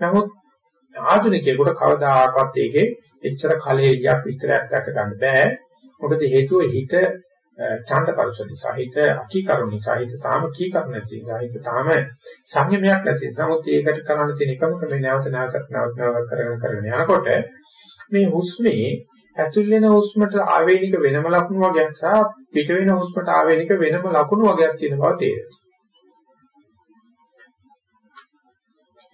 නමුත් ආධුනිකයෙකුට කවදාකවත් ඒකේ එච්චර කලෙලියක් විස්තරයක් දක්ව ගන්න බෑ. මොකද හේතුව හිත ඡන්දපරස නිසා හිත අකීකරණ නිසා හිත තාම කීකරණ නැති නිසා හිත තාම සංයමයක් නැති නිසා නමුත් ඒකට කරන්න තියෙන එකම ක්‍රමය නැවත නැවත නැවත නැවත කරගෙන කරගෙන යනකොට මේ හුස්මේ ඇතුල් වෙන හුස්මට ආවේනික වෙනම ලකුණු වගේක් සහ පිට වෙන හුස්මට ආවේනික වෙනම ලකුණු වගේක් තියෙන බව තේරෙනවා.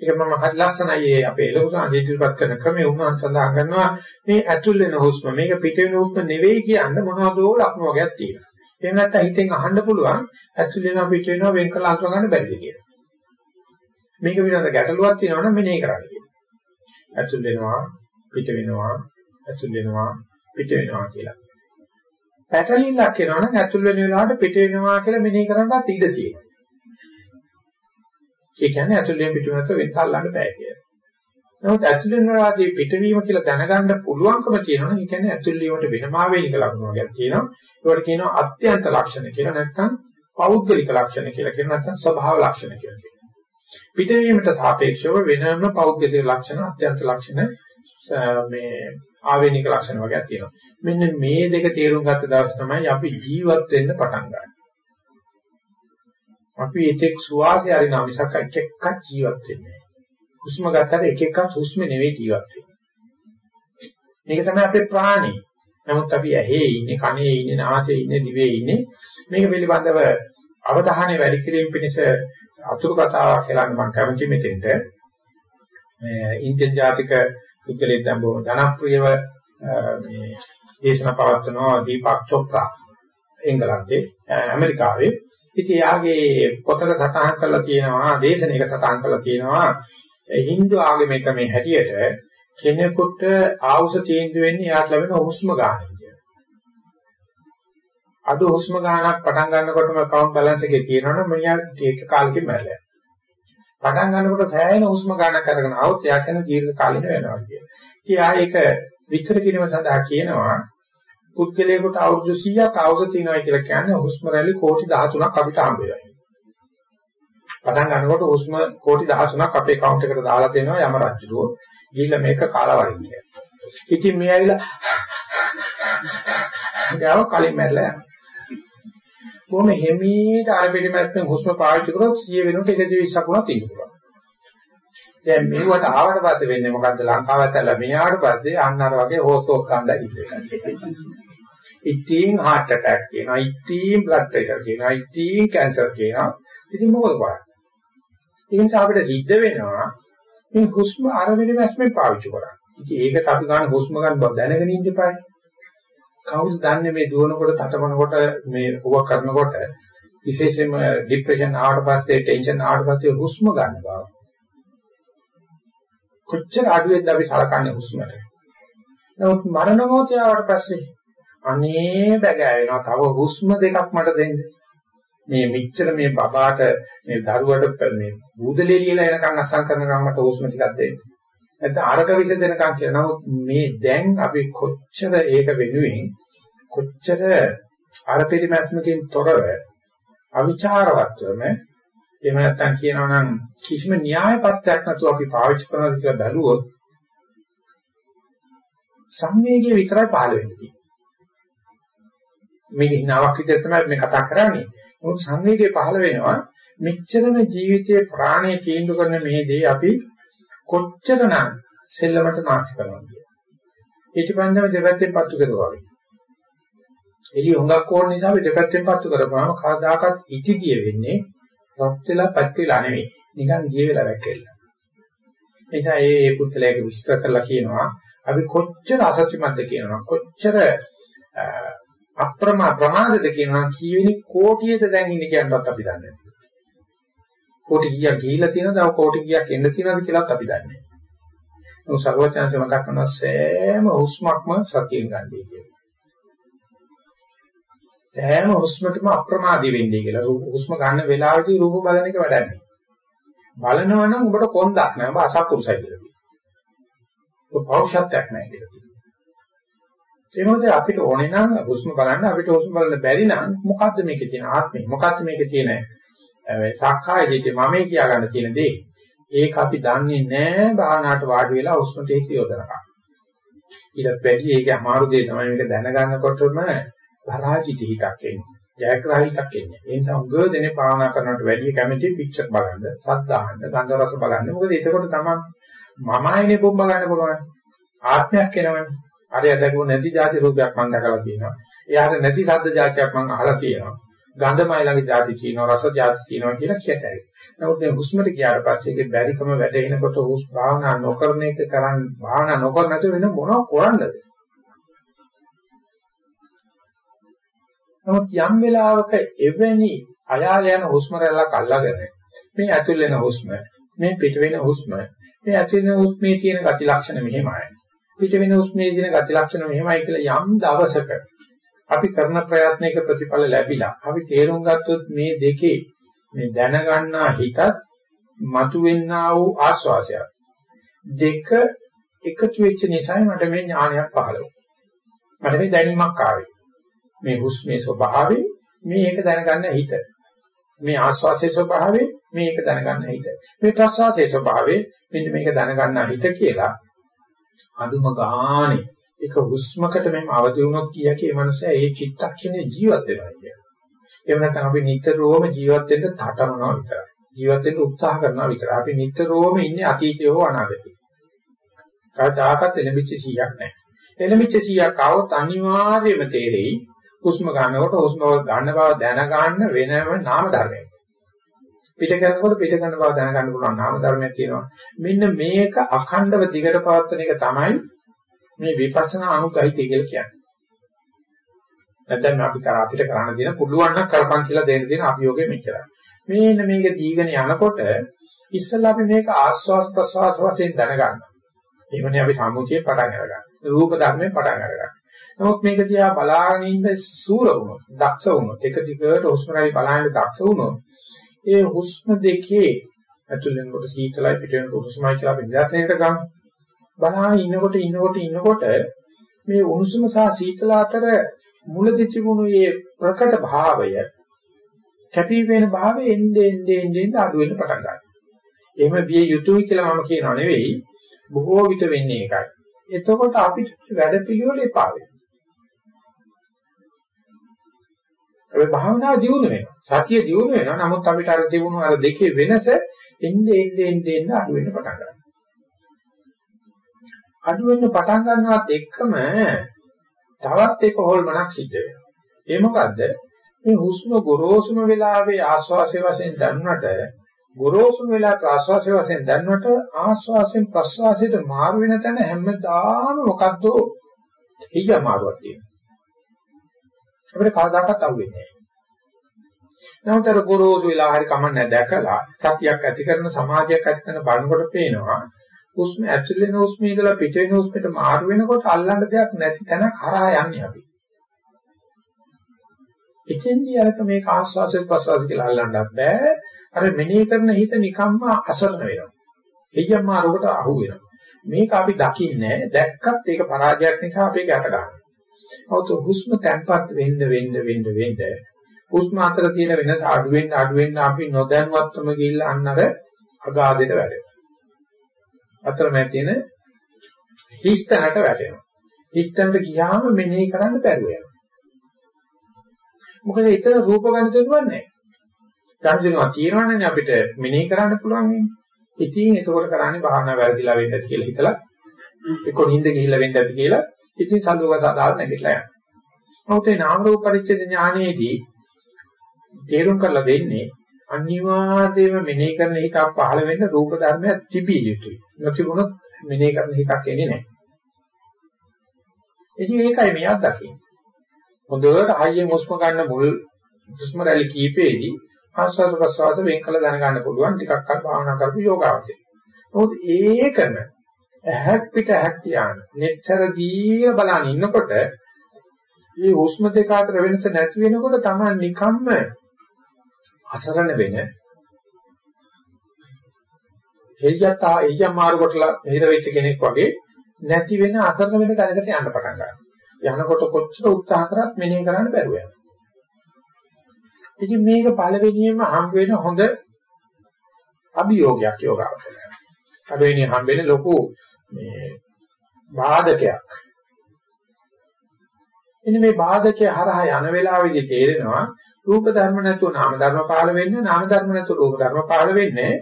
ඒක මම හරි ලස්සනයි අපේ ලෝකසාන ඉදිරිපත් කරන ක්‍රමයේ උන්වන් සඳහන් කරනවා මේ ඇතුල් වෙන හුස්ම මේක පිට වෙන හුස්ම නෙවෙයි කියන්න මොනවදෝ ලක්ෂණ වර්ගයක් තියෙනවා. එහෙම නැත්නම් හිතෙන් අහන්න පුළුවන් ඇතුල් වෙනවා පිට වෙනවා වෙන් කළ අඳුර ගන්න බැරිද කියලා. මේක විනාද ගැටලුවක් තියෙනවා නම් මෙනේ කරන්න කියලා. ඇතුල් වෙනවා පිට වෙනවා ඇතුල් වෙනවා පිට වෙනවා කියලා. පැටලිල්ලක් කරනවා නම් ඇතුල් වෙන වෙලාවට පිට වෙනවා කියලා මෙනේ කරන්නත් ඉඩ තියෙනවා. ඒ කියන්නේ ඇතුළෙන් පිටුමත වෙනස අල්ලන්න බෑ කියලා. නමුත් ඇතුළෙන් රාදී පිටවීම කියලා දැනගන්න පුළුවන්කම තියෙනවා. ඒ කියන්නේ ඇතුළේවට වෙනම ආවේනික ලක්ෂණ වර්ගයක් තියෙනවා. ඒවට කියනවා අත්‍යන්ත ලක්ෂණ කියලා නැත්නම් පෞද්ගලික ලක්ෂණ කියලා කියනවා නැත්නම් ස්වභාව ලක්ෂණ කියලා කියනවා. පිටවීමට සාපේක්ෂව වෙනම පෞද්ගලික ලක්ෂණ අත්‍යන්ත ලක්ෂණ මේ ආවේනික ලක්ෂණ වර්ගයක් තියෙනවා. මෙන්න මේ දෙක තේරුම් ගත්ත දවස් තමයි අපි ජීවත් වෙන්න පටන් ගන්නේ. අපි එතෙක් සුවාසය අරිනා මිසක් එක එකක් ජීවත් වෙන්නේ නැහැ. හුස්ම ගත්තට එක එකක් හුස්ම නෙවෙයි ජීවත් වෙන්නේ. මේක තමයි අපේ ප්‍රාණි. නමුත් අපි ඇහි ඉන්නේ, කනේ ඉන්නේ, නාසයේ ඉන්නේ, දිවේ ඉන්නේ. මේක පිළිබඳව අවධානය වැඩි කිරීම පිණිස අතුරු කතාවක් කියලා මම කැමති මෙතෙන්ට. මේ ඉන්දියන් ජාතික පුද්ගලෙක් දැන් බොහොම ජනප්‍රියව මේ දේශනා පවත්වනවා දීපක් චොප්‍රා එංගලන්තේ ඇමරිකාවේ ඉතින් යාගේ පොතක සටහන් කරලා තියෙනවා දේශනයක සටහන් කරලා තියෙනවා හින්දු ආගමේ ක්‍රමේ හැටියට කෙනෙකුට ආවුස තීන්දුව වෙන්නේ යාට ලැබෙන හුස්ම ගන්න කියන. අඩු හුස්ම ගන්නක් පටන් ගන්නකොටම කවුන්ට් බැලන්ස් එකේ තියෙනවනම් මෙයා ඒක කාලෙකින් මැරෙලා. පටන් ගන්නකොට සෑහෙන හුස්ම ගන්නක් අරගෙන આવොත් එයා කියන දීර්ඝ කාලින වෙනවා කියන. ඉතින් ආ ඒක විස්තර කිරීම සඳහා කියනවා පුද්ගලයාට අවුරුදු 100ක් අවුරුදු තියෙනවා කියලා කියන්නේ හුස්ම රැලි කෝටි 13ක් අපිට හම්බ වෙනවා. පටන් ගන්නකොට හුස්ම කෝටි 13ක් අපේ account එකට දාලා දෙනවා යම රජුරෝ. ගිහිල්ලා මේක කාලා වරින්නේ. ඉතින් මේ ඇවිල්ලා ගාව කලින් මැරලා යනවා. කොහොම හිමීට අර පිටිමැස්සෙන් හුස්ම පාවිච්චි කරොත් 100 වෙනකොට 120ක් වුණා තියෙනවා. දැන් මෙවට ආවට පස්සේ වෙන්නේ මොකද්ද ලංකාවට ඇවිල්ලා මෙහාට පස්සේ අන්න අර වගේ හොස් හොස් කණ්ඩා හිටිනවා. ඉතින් heart attack කියනවා, ඉතින් blood pressure කියනවා, ඉතින් cancer කියනවා. ඉතින් මොකද කරන්නේ? ඒ නිසා අපිට සිද්ධ වෙනවා මේ හුස්ම අර වෙන මැස්මෙන් පාවිච්චි කරා. ඉතින් ඒකට අපි ගන්න හුස්ම ගන්න බව දැනගෙන ඉන්න එපායි. කවුද දන්නේ මේ දුවනකොට තටමනකොට මේ ඕවා කරනකොට විශේෂයෙන්ම ડિප්‍රෙෂන් ආවට පස්සේ ටෙන්ෂන් ආවට පස්සේ හුස්ම ගන්න බව. කොච්චර අඩුවෙන්ද අපි සලකන්නේ හුස්මට. නමුත් මරණ මොහොතේ ආවට පස්සේ අනේ බගෑ වෙනවා. තව හුස්ම දෙකක් මට දෙන්න. මේ මෙච්චර මේ බබාට මේ දරුවට මේ බූදලේ ලියලා එනකන් අස්සම් කරන ගමන්ට හුස්ම ටිකක් දෙන්න. නැත්නම් අරක විස දෙනකන් කියලා. නමුත් මේ දැන් අපි කොච්චර ඒක වෙනුවෙන් කොච්චර අර පිළිමැස්මකින් තොරව අවිචාරවත්වම එහෙම නැත්නම් කියනවා නම් කිසිම න්‍යාය පත්‍යක් නැතුව අපි පාවිච්චි කරනවාද කියලා බැලුවොත් සංවේගය විතරයි පහළ වෙන්නේ. මේක හිනාවක් විදිහට තමයි මේ කතා කරන්නේ. මොකද සංවේගය පහළ වෙනවා මෙච්චරම ජීවිතයේ ප්‍රාණය තීන්දුව කරන මේ දේ අපි කොච්චරනම් සෙල්ලමට නාස්ති කරනවද කියලා. ඊටපන්දම දෙපැත්තෙන් පත්තු කරනවා වගේ. එළිය හොඟක් ඕන නිසා අපි දෙපැත්තෙන් පත්තු කරපුවාම කවදාකවත් ඉතිගිය වෙන්නේ රත් වෙලා පත් වෙලා නෙවෙයි. නිකන් ගිය වෙලා වැක්කෙලා. එනිසා මේ පුත්ලයාගේ විස්තර කරලා කියනවා අපි කොච්චර අසත්‍යමත්ද කියනවා කොච්චර අප්‍රමා ප්‍රමාදද කියනවා කීවෙනි කෝටියද දැන් ඉන්නේ කියනවත් අපි දන්නේ නැහැ. කෝටි කීයක් ගිහිලා තියෙනවද? තව කෝටි කීයක් එන්න තියෙනවද කියලාත් අපි දන්නේ නැහැ. මොකද සර්වඥාන්සේ මතක් කරන සෑම හුස්මක්ම සතියෙන් ගන්නයි කියන්නේ. සෑම හුස්මකටම අප්‍රමාදී වෙන්නේ කියලා. හුස්ම ගන්න වෙලාවදී රූප බලන එක වැඩන්නේ. බලනවා නම් ඔබට කොන්දක් නෑ. ඔබ අසත්පුරුසයි කියලා කියනවා. ඔබ පෞරුෂත්වයක් නෑ කියලා කියනවා. ඒ මොකද අපිට ඕනේ නම් හුස්ම බලන්න අපිට හුස්ම බලන්න බැරි නම් මොකද්ද මේකේ තියෙන ආත්මය මොකද්ද මේකේ තියෙන සක්කාය දිට්ඨිය මමයි කියා ගන්න තියෙන දේ ඒක අපි දන්නේ නැහැ භාවනාවට වාඩි වෙලා උස්මට ඒක යොදනවා. ඊට වැඩි ඒක අමාරු දෙය තමයි මේක දැනගන්නකොටම පරාජිත හිතක් එන්නේ. ජයග්‍රහීතක් එන්නේ. ඒ නිසා උගව දෙනේ භාවනා කරනට වැඩිය කැමති පික්චර් බලන්න, සද්දාහන්න, ගන්ධ රස බලන්න. මොකද එතකොට තමයි මමයිනේ බොම්බ ගන්න පුළුවන්. ආත්මයක් වෙනවනේ. අර යදගුණ නැති જાති රූපයක් මම දැකලා තියෙනවා. එයාට නැති සද්ද જાතියක් මම අහලා තියෙනවා. ගන්ධමයි ළඟ જાති තියෙනවා, රස જાති තියෙනවා කියලා කියතයි. නමුත් මේ හුස්මට ගියාට පස්සේ ඒකේ බැරිකම වැඩෙනකොට හුස් භාවනා නොකරන එක කරන් භාවනා නොකර නැතුව වෙන මොනව කරන්නද? නමුත් යම් වෙලාවක එවැනි අයාල යන හුස්ම රැල්ලක් අල්ලාගෙන මේ ඇතුල් වෙන හුස්ම, මේ පිට වෙන හුස්ම, මේ ඇතුල් වෙන හුස්මේ තියෙන ගති ලක්ෂණ මෙහෙමයි. පිට වෙන හුස්මේ තියෙන ගති ලක්ෂණ මෙහෙමයි කියලා යම් දවසක අපි කරන ප්‍රයත්නයක ප්‍රතිඵල ලැබිලා අපි තේරුම් ගත්තොත් මේ දෙකේ මේ දැනගන්නා හිතත් මතුවෙන්නා වූ ආස්වාසයක් දෙක එකතු වෙච්ච නිසා මට මේ ඥානයක් පහළ වුණා. මට මේ දැනීමක් ආවේ. මේ හුස්මේ ස්වභාවය මේක දැනගන්න හිත. මේ ආස්වාසේ ස්වභාවය මේක දැනගන්න හිත. මේ ප්‍රස්වාසයේ ස්වභාවය මෙන්න මේක දැනගන්න හිත කියලා අඳුම ගානේ එක හුස්මකට මෙහෙම අවදි වුණොත් කියකේ මනුස්සයා ඒ චිත්තක්ෂණේ ජීවත් වෙනවා කියන්නේ. එහෙම නැත්නම් අපි නිතරම ජීවත් වෙන්න තටමනවා විතරයි. ජීවත් වෙන්න උත්සාහ කරනවා විතරයි. අපි නිතරම ඉන්නේ අතීතයේ හෝ අනාගතයේ. කවදාකවත් එළඹිච්ච 100ක් නැහැ. එළඹිච්ච 100ක් આવොත් අනිවාර්යයෙන්ම තේරෙයි හුස්ම ගන්නකොට හුස්ම ගන්න බව දැන ගන්න වෙනම නාම ධර්මයක්. පිට කරනකොට පිට කරන බව දැන ගන්න පුළුවන් නාම ධර්මයක් තියෙනවා. මෙන්න මේක අඛණ්ඩව දිගට පවත්වන එක තමයි මේ විපස්සනා අනුගහිතය කියලා කියන්නේ. නැත්නම් අපි කර අපිට කරන්න දෙන පුළුවන් නම් කරපන් කියලා දෙන්න තියෙන අභියෝගය මෙච්චරයි. මේන්න මේක දීගෙන යනකොට ඉස්සෙල්ලා අපි මේක ආස්වාස් ප්‍රසවාස වශයෙන් දැනගන්න. එහෙමනේ අපි සම්මුතියේ පටන් අරගන්න. රූප ධර්මයෙන් පටන් අරගන්න. නමුත් මේක දිහා බලාගෙන ඉන්න සූර වුණොත්, දක්ෂ වුණොත්, එක දිගට හුස්ම රැලි බලන්න දක්ෂ වුණොත්, ඒ හුස්ම දෙකේ ඇතුළෙන් කොට සීතලයි පිටවෙන හුස්මයි කියලා අපි නිදර්ශනයට ගමු. බලාගෙන ඉන්නකොට ඉන්නකොට ඉන්නකොට මේ උණුසුම සහ සීතල අතර මුලදී තිබුණු මේ ප්‍රකට භාවය කැපී පෙනෙන භාවය එන්නේ එන්නේ එන්නේ අඩු වෙන්න පටන් ගන්නවා. එහෙම විය යුතුයි කියලා මම කියනවා නෙවෙයි බොහෝ විට වෙන්නේ ඒකයි. එතකොට අපිට වැඩ පිළිවෙල එපා වෙනවා. ඒ භාවනාව දියුණු වෙනවා. සතිය දියුණු වෙනවා. නමුත් අපිට අර තිබුණු අර දෙකේ වෙනස එන්නේ එන්නේ එන්නේ අඩු වෙන්න පටන් ගන්නවා. අඩු වෙන්න පටන් ගන්නවත් එක්කම තවත් එක හොල්මනක් සිද්ධ වෙනවා. ඒ මොකද්ද? මේ හුස්ම ගොරෝසුම වෙලාවේ ආශ්වාසය වශයෙන් දැනුණට ගොරෝසුම වෙලා ප්‍රාශ්වාසය වශයෙන් දැනුණට ආශ්වාසයෙන් ප්‍රශ්වාසයට මාරු වෙන තැන හැමදාම මොකද්ද හිය මාරුවක් තියෙනවා. අපිට කවදාකවත් අහුවෙන්නේ නැහැ. නමුත් අර ගොරෝසු වෙලා හරි කමන්නේ දැකලා සතියක් ඇති කරන සමාධියක් ඇති කරන බලනකොට පේනවා හුස්ම ඇතුල් වෙන හුස්ම ඉඳලා පිට වෙන හුස්මට මාරු වෙනකොට අල්ලන්න දෙයක් නැති තැනක් හරහා යන්නේ අපි. එතෙන්දී අරක මේක ආස්වාසයෙන් ප්‍රසවාස කියලා අල්ලන්නත් බෑ. අර මෙනෙහි කරන හිත නිකම්ම අසරණ වෙනවා. එయ్యම් මාරුකට අහු වෙනවා. මේක අපි දකින්නේ දැක්කත් ඒක පරාජයක් නිසා අපි ඒක අත ගන්නවා. අවුත් හුස්ම තැම්පත් වෙන්න වෙන්න වෙන්න වෙන්න හුස්ම අතර තියෙන වෙනස අඩු වෙන්න අඩු වෙන්න අපි නොදැනුවත්වම ගිහිල්ලා අන්නර අගාධයට වැඩෙනවා. අතරමැද තියෙන හිස්තැනට වැටෙනවා. හිස්තැනට ගියාම මෙනෙහි කරන්න බැරුව යනවා. මොකද ඒතර රූප ගන්න දෙන්නේ නැහැ. ගන්න දෙනවා තියෙනවනේ අපිට මෙනෙහි කරන්න පුළුවන් වෙන්නේ. ඉතින් ඒකෝර කරන්නේ භාවනා වැරදිලා වෙන්න ඇති කියලා හිතලා එක්ක නිින්ද ගිහිල්ලා වෙන්න ඇති කියලා ඉතින් සල්ලෝක සාදාල් නැගිටලා යනවා. නමුත් මේ නාම රූප පරිච්ඡේද ඥානයේදී තේරුම් කරලා දෙන්නේ අනිවාර්යයෙන්ම මෙනෙහි කරන හිතක් පහළ වෙන්න රූප ධර්මයක් තිබිය යුතුයි. නොතිබුණොත් මෙනෙහි කරන හිතක් එන්නේ නැහැ. ඉතින් ඒකයි මේ අත්දකින්නේ. හොඳට හයියෙන් හුස්ම ගන්න මුල් හුස්ම රැලි කීපෙදී ආස්වාද ප්‍රසවාස වෙන් කළ දැනගන්න පුළුවන් ටිකක් අර භාවනා කරපු යෝගාවචරය. මොකද ඒකම ඇහක් පිට ඇහක් තියාන. netතර දීලා බලන ඉන්නකොට මේ හුස්ම දෙක අතර වෙනස නැති වෙනකොට තමයි නිකම්ම අසරණ වෙන. හේජත් හේජම් මාර්ගවලට හිර වෙච්ච කෙනෙක් වගේ නැති වෙන අසරණ වෙන තැනකට යන්න පටන් ගන්නවා. යනකොට කොච්චර උත්සාහ කරත් මෙනෙහි කරන්න බැරුව යනවා. ඉතින් මේක පළවෙනියෙන්ම හම් වෙන හොඳ අභියෝගයක් යෝගාවචරය. අද වෙන්නේ හම්බෙන්නේ ලොකු මේ බාධකයක්. ඉතින් මේ බාධකයේ හරහා යන වෙලාවේදී තේරෙනවා රූප ධර්ම නැතුව නාම ධර්ම පහළ වෙන්නේ නාම ධර්ම නැතුව රූප ධර්ම පහළ වෙන්නේ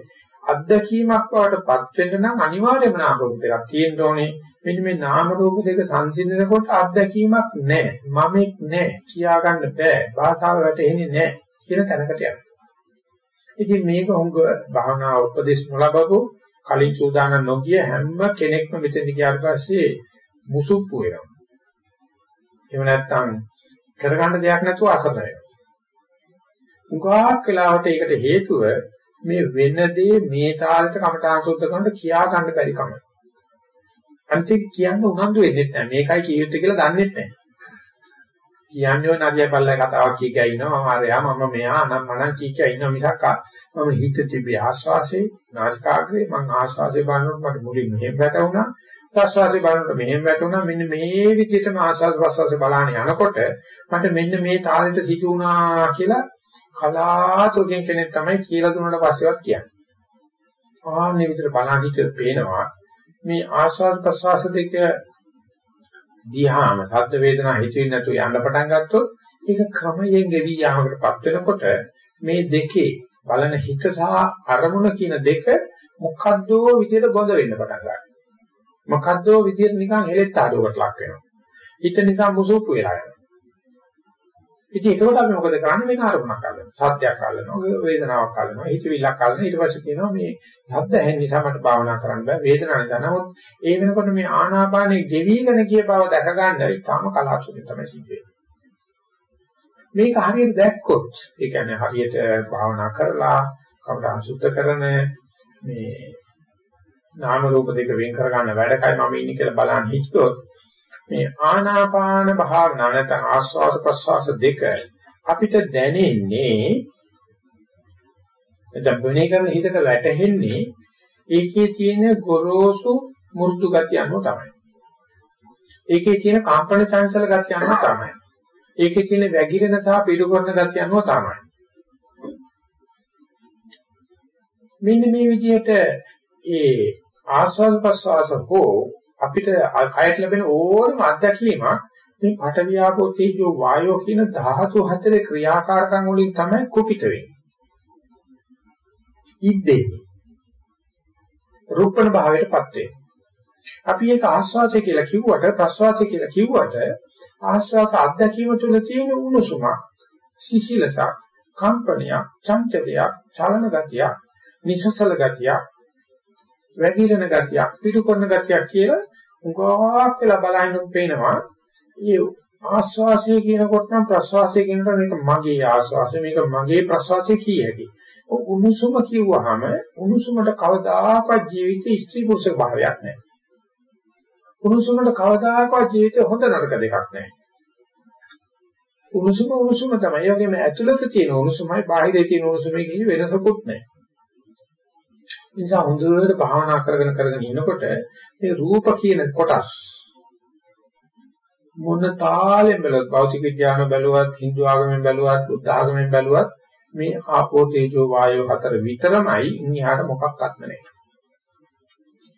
අත්දැකීමක් බවටපත් වෙන්න නම් අනිවාර්යයෙන්ම නාම රූප දෙකක් තියෙන්න ඕනේ. මෙන්න මේ නාම රූප දෙක සංසිඳනකොට අත්දැකීමක් නැහැ. මමෙක් නැහැ. කියා ගන්න බෑ. භාෂාව වැටෙන්නේ නැහැ කියන තැනකට යනවා. ඉතින් මේක හොඟ භාවනා උපදේශ නොලබපු කලින් සූදානම් නොගිය හැම කෙනෙක්ම මෙතෙන් ගියාට පස්සේ මුසුප්පු වෙනවා. එහෙම නැත්නම් කරගන්න දෙයක් නැතුව අසරණ වෙනවා. උගාක් වෙලාවට ඒකට හේතුව මේ වෙන දේ මේ තාලෙට කමඨාන් සුද්ධ කරනකොට කියා ගන්න බැරි කම. අන්තික කියන්න උනන්දු වෙන්නේ නැහැ. මේකයි කියෙත් කියලා දන්නේ නැහැ. කියන්නේ නරිය පල්ලේ කතාවක් කියකිය ඉන්නවා. මම අරයා මම මෙයා අනම්මනම් කියකිය ඉන්නවා මිසක් මම හිත තිබේ ආස්වාසේ නාස්කාග්‍රේ මං ආස්වාසේ බලනකොට මට මුලින් මෙහෙම වැටුණා. ප්‍රස්වාසේ බලනකොට මෙහෙම වැටුණා. මෙන්න මේ විදිහටම ආස්වාස ප්‍රස්වාසේ බලහන යනකොට මට මෙන්න මේ තාලෙට සිදු වුණා කියලා කලාතුරකින් කෙනෙක් තමයි කියලා දුන්නාට පස්සේවත් කියන්නේ. ආන්නේ විතර බලහිට පේනවා. මේ ආස්වාද ප්‍රස්වාස දෙක දිහාම සද්ද වේදනා හිතෙන්නේ නැතුව යන්න පටන් ගත්තොත් ඒක ක්‍රමයෙන් ගෙවි යාමකටපත් වෙනකොට මේ දෙකේ බලන හිත සහ අරමුණ කියන දෙක මොකද්දෝ විදියට ගොඳ වෙන්න පටන් ගන්නවා. මොකද්දෝ විදියට නිකන් හෙලෙත් ආඩුවකට ලක් වෙනවා. හිත නිසා මුසුප්පු වෙලා යනවා. ඉතින් ඒකවට අපි මොකද කරන්නේ මේක අරමුණක් අල්ලනවා. සත්‍යයක් අල්ලනවා, වේදනාවක් අල්ලනවා, හිතවිල්ලක් අල්ලනවා. ඊට පස්සේ කියනවා මේ ශබ්ද ඇහෙන නිසා මට භාවනා කරන්න බෑ. වේදනාවක්. නමුත් ඒ වෙනකොට මේ ආනාපානෙ ගෙවිගෙන ගිය බව දැක ගන්න ඉතාම කලාතුරකින් තමයි සිද්ධ වෙන්නේ. මේක හරියට දැක්කොත්, ඒ කියන්නේ හරියට භාවනා කරලා කවදා සුද්ධ කරන මේ නාම රූප දෙක වෙන් කර ගන්න වැඩකයි මම ඉන්නේ කියලා බලන් හිටියොත් මේ ආනාපාන භාවනා නැත්නම් ආස්වාද ප්‍රස්වාස දෙක අපිට දැනෙන්නේ දැන් වෙනේ කරන හිතට වැටෙන්නේ ඒකේ තියෙන ගොරෝසු මෘදු ගතිය අනුව තමයි. ඒකේ තියෙන කම්පන චංචල ගතිය අනුව තමයි. ඒකේ තියෙන වැగిරෙන සහ පිළි කරන ගතිය අනුව තමයි. මෙන්න මේ විදිහට ඒ ආස්වාද ප්‍රස්වාස හෝ අපිට කයට ලැබෙන ඕනම අත්දැකීමක් මේ පඨවි ආපෝ තේජෝ වායෝ කියන ධාතු හතරේ ක්‍රියාකාරකම් වලින් තමයි කුපිත වෙන්නේ. ඉද්දෙන්නේ. රූපණ භාවයටපත් වෙන්නේ. අපි ඒක ආස්වාසය කියලා කිව්වට ප්‍රස්වාසය කියලා කිව්වට ආස්වාස අත්දැකීම තුළ තියෙන උණුසුමක්, සිසිලසක්, කම්පනයක්, චංචලයක්, චලන ගතියක්, නිසසල ගතියක්, වැగిරෙන ගතියක්, පිටු කරන ගතියක් කියලා උගාවක් වෙලා බලහින්නු පේනවා. මේ ආස්වාසය කියනකොට නම් ප්‍රස්වාසය කියනකොට මේක මගේ ආස්වාසය මේක මගේ ප්‍රස්වාසය කිය හැකි. උණුසුම කිව්වහම උණුසුමට කවදාකවත් ජීවිතේ ස්ත්‍රී පුරුෂ භාවයක් නැහැ. උණුසුමට කවදාකවත් ජීවිතේ හොඳ නරක දෙකක් නැහැ. උණුසුම උණුසුම තමයි. ඒ වගේම ඇතුළත තියෙන උණුසුමයි බාහිරේ තියෙන උණුසුමයි කියන වෙනසකුත් නැහැ. නිසා හොඳට භාවනා කරගෙන කරගෙන ඉනකොට මේ රූප කියන කොටස් මොන තාලෙන් බැලුවත් භෞතික විද්‍යාව බැලුවත් Hindu ආගමෙන් බැලුවත් බුද්ධ ආගමෙන් බැලුවත් මේ ආපෝ තේජෝ වායෝ හතර විතරමයි ඉන්හිහාට මොකක්වත් නැහැ.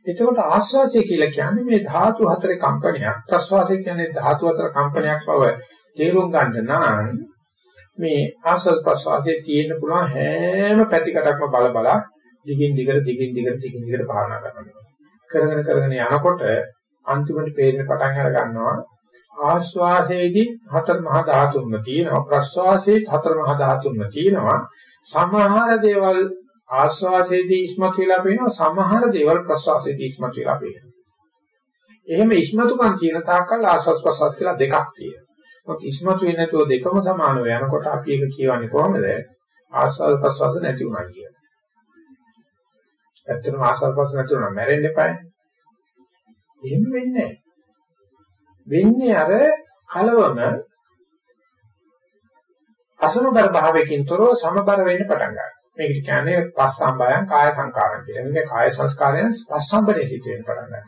එතකොට ආශ්වාසය කියලා කියන්නේ මේ ධාතු හතරේ කම්පනයක් ප්‍රශ්වාසය කියන්නේ ධාතු හතර කම්පනයක් බව තේරුම් ගන්න නම් මේ ආශ්වාස ප්‍රශ්වාසයේ තියෙන පුළුවන් හැම පැතිකඩක්ම බල බලා දිගින් දිගට දිගින් දිගට දිගින් දිගට භාවනා කරනවා. කරගෙන කරගෙන යනකොට අන්තිමට පේන්න පටන් අර ගන්නවා ආශ්වාසයේදී හතර මහා ධාතුන්ම තියෙනවා ප්‍රශ්වාසයේ හතර මහා ධාතුන්ම තියෙනවා සමහර දේවල් ආශ්වාසයේදී ඉස්මතු වෙලා පේනවා සමහර දේවල් ප්‍රශ්වාසයේදී ඉස්මතු වෙලා පේනවා. එහෙම ඉස්මතුකම් කියන තාක්කල් ආශ්වාස ප්‍රශ්වාස කියලා දෙකක් තියෙනවා. මොකද ඉස්මතු වෙන්නේ නැතුව දෙකම සමානව යනකොට අපි ඒක කියවන්නේ කොහොමද? ආශ්වාස ප්‍රශ්වාස නැති වුණා කියන. ඇත්තටම ආසල්පස් නැතුව නම් මැරෙන්න එපායි. එහෙම වෙන්නේ වෙන්නේ අර කලවම අසමබර භාවයකින් තොරව සමබර වෙන්න පටන් ගන්නවා. මේකට කියන්නේ පස්සම්බයං කාය සංකාරම් කියලා. මේක කාය සංස්කාරයන් පස්සම්බරේ සිට වෙන්න පටන් ගන්නවා.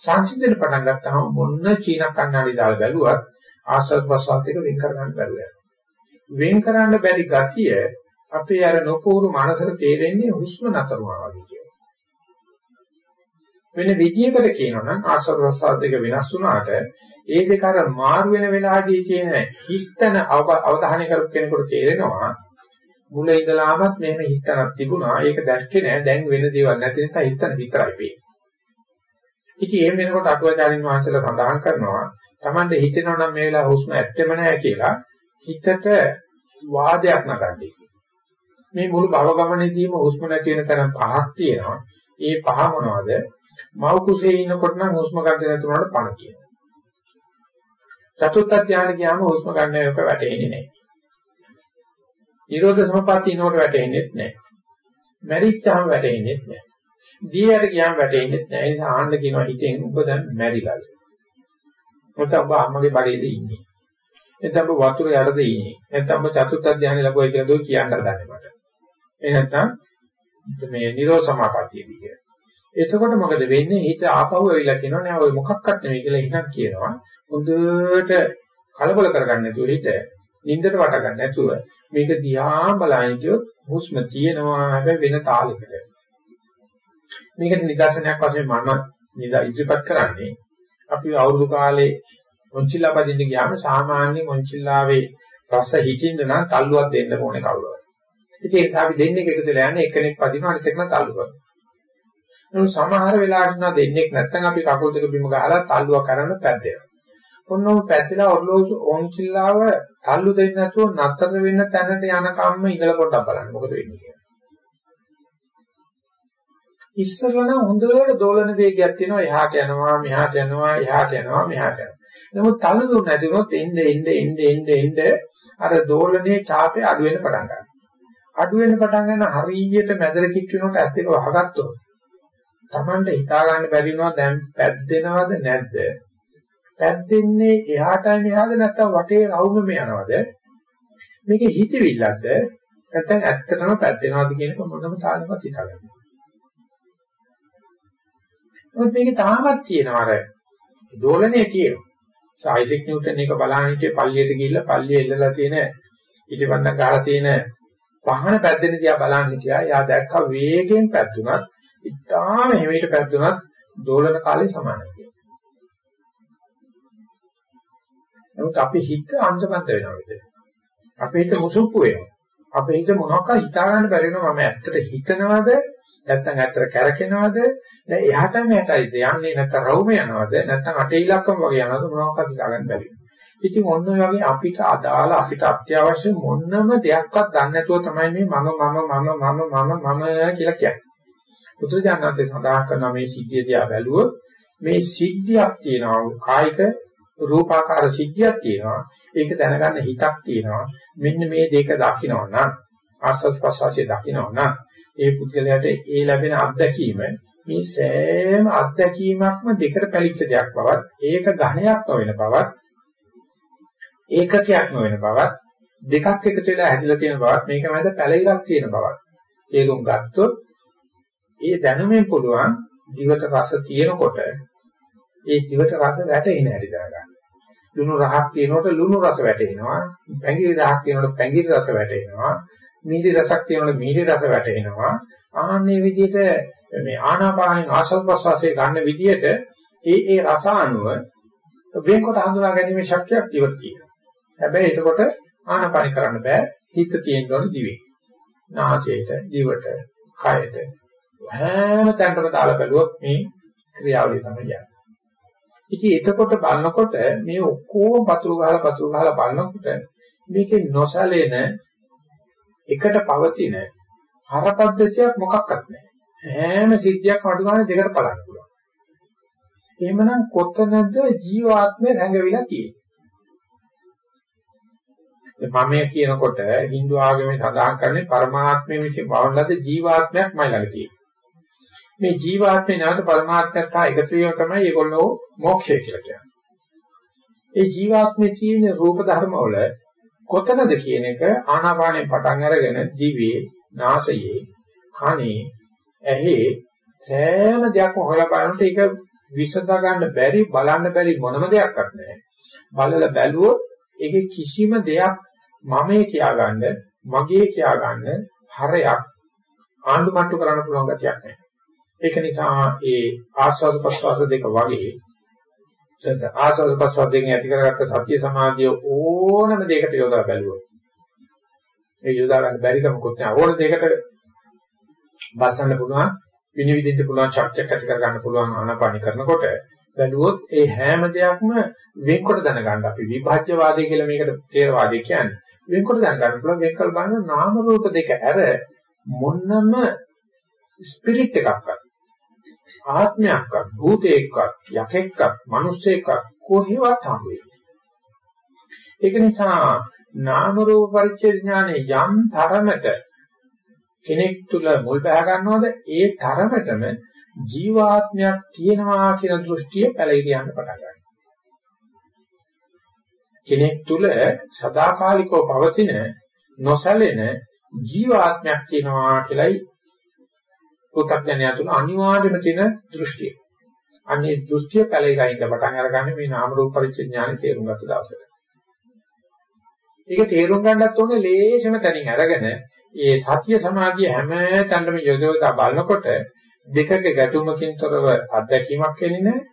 සංසිඳෙන්න පටන් ගත්තාම මොන්න චීන කන්නාඩි දාලා බැලුවත් ආස්වාද ප්‍රසවාස දෙක වෙන් කර ගන්න බැරුව යනවා. වෙන් කරන්න බැරි ගතිය අපේ අර නොපුරු මනසට තේරෙන්නේ හුස්ම නතරුවා වගේ කියලා. වෙන විදියකට කියනවා නම් ආස්වාද ප්‍රසආද දෙක වෙනස් වුණාට ඒ දෙක අර මාරු වෙන වෙලාවදී තියෙන හිස්තන අවධානය කරපු කෙනෙකුට තේරෙනවා මුල ඉඳලාමත් මෙහෙම හිස්තනක් තිබුණා ඒක දැක්කේ නෑ දැන් වෙන දේවල් නැති නිසා හිස්තන විතරයි පේන්නේ. ඉතින් එහෙම වෙනකොට අටුවාචාරින් වහන්සේලා සඳහන් කරනවා Tamande හිතෙනවා නම් මේ වෙලාව හුස්ම ඇත්තෙම නැහැ කියලා හිතට වාදයක් නගන්නේ. මේ මුළු භව ගමනේදීම හුස්ම නැති වෙන තරම් පහක් තියෙනවා. ඒ පහ මොනවද? මව් කුසේ ඉන්නකොට නම් හුස්ම ගන්න නැති වුණාට පණ කියනවා. චතුත්ථ ධානය ගියාම හුස්ම ගන්න එක වැටෙන්නේ නැහැ. නිරෝධ සමපatti ඉනෝට වැටෙන්නේ නැහැ. මැරිච්චාම වැටෙන්නේ නැහැ. දීයට ගියාම වැටෙන්නේ නැහැ. ඒ නිසා ආන්න කියනවා හිතෙන් ඔබ දැන් මැරිලාද. මොකද ඔබ අම්මගේ බඩේද ඉන්නේ. නැත්නම් ඔබ වතුර යටද ඉන්නේ. නැත්නම් ඔබ චතුත්ථ ධානය ලැබුවයි කියලා දෝ කියන්න හදන්නේ මට. ඒ නැත්නම් මේ නිරෝධ සමාපත්තියදී කියලා. එතකොට මොකද වෙන්නේ? හිත ආපහු ඇවිල්ලා කියනවා නෑ ඔය මොකක්වත් නෙවෙයි කියලා හිතක් කියනවා. හොඳට කලබල කරගන්න නැතුව හිත නින්දට වට ගන්න නැතුව මේක දිහා බලන්නේ හුස්ම තියෙනවා හැබැයි වෙන තාලයකට. මේකට නිදර්ශනයක් වශයෙන් මම නිදා ඉදිරිපත් කරන්නේ අපි අවුරුදු කාලේ මොන්චිල්ලා පදින්න ගියාම සාමාන්‍ය මොන්චිල්ලාවේ රස හිතින්න නම් තල්ලුවක් දෙන්න ඕනේ කවුරුහරි. ඉතින් ඒක අපි දෙන්නේ එකතු වෙලා යන්නේ එක්කෙනෙක් පදිනවා අනිත් එක්කෙනා තල්ලු කරනවා. නමුත් සමහර වෙලාවට නා දෙන්නේ නැත්නම් අපි කකුල් දෙක බිම ගහලා තල්ලුවක් කරන්න පැද්දෙනවා. ඔන්නෝම පැද්දලා ඔර්ලෝසු ඕන්චිල්ලාව තල්ලු දෙන්නේ නැතුව නතර වෙන්න තැනට යන කම්ම ඉඳලා පොඩ්ඩක් බලන්න මොකද වෙන්නේ කියලා. ඉස්සරලා නම් හොඳට දෝලන වේගයක් තියෙනවා එහාට යනවා මෙහාට යනවා එහාට යනවා මෙහාට යනවා. නමුත් තල්ලු දුන්න නැති වුණොත් එnde එnde එnde එnde එnde අර දෝලනයේ ඡාපේ අඩු වෙන පටන් ගන්නවා. අඩු වෙන පටන් ගන්න හරියට මැදට කිට් වෙනකොට ඇස් දෙක වහගත්තොත් Tamanට හිතා ගන්න බැරි වෙනවා දැන් පැද්දෙනවද නැද්ද? පැද්දෙන්නේ එහාටයි මෙහාද නැත්නම් වටේ රවුමම යනවද? මේක හිතවිල්ලක්ද? නැත්නම් ඇත්තටම පැද්දෙනවද කියන එක මොනම තාලෙකවත් හිතාගන්න. මොකද මේක තාමත් තියෙනවා අර දෝලනයේ තියෙනවා. සායිසෙක් නිව්ටන් එක බලන්න හිටියේ පල්ලියට ගිහිල්ලා පල්ලියේ එල්ලලා තියෙන ඊටවන්න ගහලා තියෙන පහන පැද්දෙන දිහා බලන්න හිටියා. යා දැක්ක වේගෙන් පැද්දුනත් ඉතාලම හැමෙට පැද්දුනත් දෝලන කාලේ සමානයි කියන්නේ. නමුත් අපේ හිත අංශබද්ධ වෙනවා විතර. අපේ හිත මුසුප්පු වෙනවා. අපේ හිත මොනවාක් හිතා ගන්න බැරි වෙනවා මම ඇත්තට හිතනවද නැත්නම් ඇත්තට කැරකෙනවද දැන් එහාට මෙහාටයිද යන්නේ නැත්නම් රවුම යනවද නැත්නම් අටේ ඉලක්කම වගේ යනවද මොනවාක් හිතා ගන්න බැරි ඉතින් ඔන්න ඔය වගේ අපිට අදාළ අපිට අත්‍යවශ්‍ය මොනම දෙයක්වත් දන්නේ නැතුව තමයි මේ මම මම මම මම මම මම කියලා කියන්නේ. බුදුජානනාංශය සඳහන් කරන මේ සිද්ධිය දිහා බැලුවොත් මේ සිද්ධියක් තියෙනවා කායික රූපාකාර සිද්ධියක් තියෙනවා. ඒක දැනගන්න හිතක් තියෙනවා. මෙන්න මේ දෙක දකිනවා නම් ආස්වාද ප්‍රසවාසයේ දකිනවා නම් ඒ පුද්ගලයාට ඒ ලැබෙන අත්දැකීම මේ සෑම අත්දැකීමක්ම දෙකට පැලිච්ච දෙයක් බවත් ඒක ඝණයක් නොවන බවත් ඒකකයක් නොවන බවත් දෙකක් එකතු වෙලා හැදිලා තියෙන බවත් මේක මැද පැලිරක් තියෙන බවත්. තේරුම් ගත්තොත් ඒ දැනුමෙන් පුළුවන් දිවට රස තියෙනකොට ඒ දිවට රස වැටෙන හැටි දැනගන්න. ලුණු රහක් තියෙනකොට ලුණු රස වැටෙනවා. පැංගිරි රහක් තියෙනකොට පැංගිරි රස වැටෙනවා. මිහිරි රසක් තියෙනකොට මිහිරි රස වැටෙනවා. ආන්නේ විදිහට මේ ආනාපානෙන් ආසල් ප්‍රසවාසයේ ගන්න විදිහට ඒ ඒ රස අනුව වෙන්කොට හඳුනා ගැනීමේ ශක්තියක් ඉවත් තියෙනවා. හැබැයි එතකොට ආනාපාන කරන්න බෑ. හිත තියෙන්න ඕන දිවේ. නාසයට, දිවට, කයට හැම තැනකම දාලා බැලුවොත් මේ ක්‍රියාවලිය තමයි යන්නේ. ඉතින් එතකොට බලනකොට මේ ඔක්කොම පතුරු ගහලා පතුරු ගහලා බලනකොට මේකේ නොසැලෙන එකට පවතින හරපද්ධතියක් මොකක්වත් නැහැ. හැම සිද්ධියක් අඩු ගන්න දෙකට බලන්න පුළුවන්. එහෙමනම් කොතනද ජීවාත්මය රැඟවිලා තියෙන්නේ? මමයේ කියනකොට Hindu ආගමේ සඳහන් කරන්නේ පරමාත්මය විසින් වවන ලද ජීවාත්මයක්මයි ළඟ තියෙන්නේ. මේ ජීවාත්මේ නැවත පරමාර්ථයත් හා එකතු වීම තමයි ඒගොල්ලෝ මොක්ෂය කියලා කියන්නේ. ඒ ජීවාත්මේ තියෙන රූප ධර්ම වල කොතනද කියන එක ආනාපානෙන් පටන් අරගෙන ජීවේ, නාසයේ, කනේ, ඇහි සෑම දෙයක්ම හොයලා බලනකොට ඒක විසඳා ගන්න බැරි, බලන්න බැරි මොනම දෙයක්වත් නැහැ. බලලා බැලුවොත් ඒකේ කිසිම දෙයක් මමේ කියාගන්න, මගේ කියාගන්න හරයක් ආණ්ඩු මට්ටු කරන්න පුළුවන් ගතියක් නැහැ. ඒක නිසා ඒ ආස්වාද ප්‍රසවාස දෙක වගේ ආස්වාද ප්‍රසවාස දෙකෙන් ඇති කරගත්ත සතිය සමාධිය ඕනම දෙයකට යොදා බැලුවොත් ඒ යොදා ගන්න බැරි කමකුත් නැහැ ඕන දෙයකට බස්සන්න පුළුවන් විනිවිදින්න පුළුවන් ශක්තියක් ඇති කරගන්න පුළුවන් ආනාපානි කරනකොට බැලුවොත් ඒ හැම දෙයක්ම වෙන්කොට දැනගන්න අපි විභාජ්‍යවාදය කියලා මේකට තේරවාදය කියන්නේ. වෙන්කොට දැනගන්න පුළුවන් වෙන් කළ බලන නාම රූප දෙක ඇර මොන්නම ස්පිරිට් එකක්වත් ආත්මයක්වත් භූතයක්වත් යකෙක්වත් මිනිස්සෙක්වත් කොහෙවත් හම්බෙන්නේ. ඒක නිසා නාම රූප පරිච්ඡේද ඥානේ යම් තරමට කෙනෙක් තුල මුල් බහ ගන්නවද ඒ තරමටම ජීවාත්මයක් තියෙනවා කියන දෘෂ්ටිය පැලී යන්න පටන් ගන්නවා. කෙනෙක් තුල සදාකාලිකව පවතින නොසැලෙන ජීවාත්මයක් තියෙනවා කියලයි පුතඥය තුල අනිවාර්යම තියෙන දෘෂ්ටිය. අන්නේ දෘෂ්ටිය පැලී ගින්න පටන් අරගන්නේ මේ නාම රූප පරිච්ඡේද ඥානෙ තේරුම් ගත්ත දවසට. ඒක තේරුම් ගන්නත් ඕනේ ලේෂම තැනින් අරගෙන ඒ සතිය සමාධිය හැම තැනම යොදවලා බලනකොට දෙකක ගැටුමකින් තොරව අත්දැකීමක් වෙන්නේ නැහැ.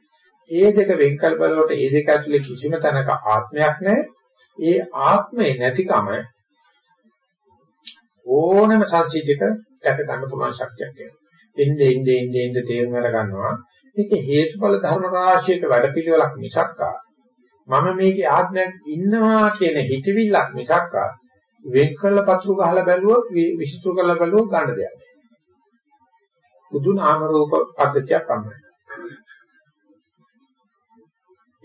ඒ දෙක වෙන්කල් බලනකොට ඒ දෙක ඇතුලේ කිසිම තැනක ආත්මයක් නැහැ. ඒ ආත්මේ නැතිකම ඕනම සංසිද්ධියක දැක ගන්න පුළුවන් ශක්තියක් එනවා. එන්නේ එන්නේ එන්නේ එන්නේ තේරුම් ගන්නවා. මේක හේතුඵල ධර්ම රාශියක වැඩපිළිවෙලක් මිසක්කා මම මේකේ ආත්මයක් ඉන්නවා කියන හිතවිල්ලක් මිසක්කා වෙන් කළ පතුරු ගහලා බැලුවොත් විසිතු කරලා බැලුවොත් ගන්න දෙයක් නෑ. බුදු නාම රූප පද්ධතියක් තමයි.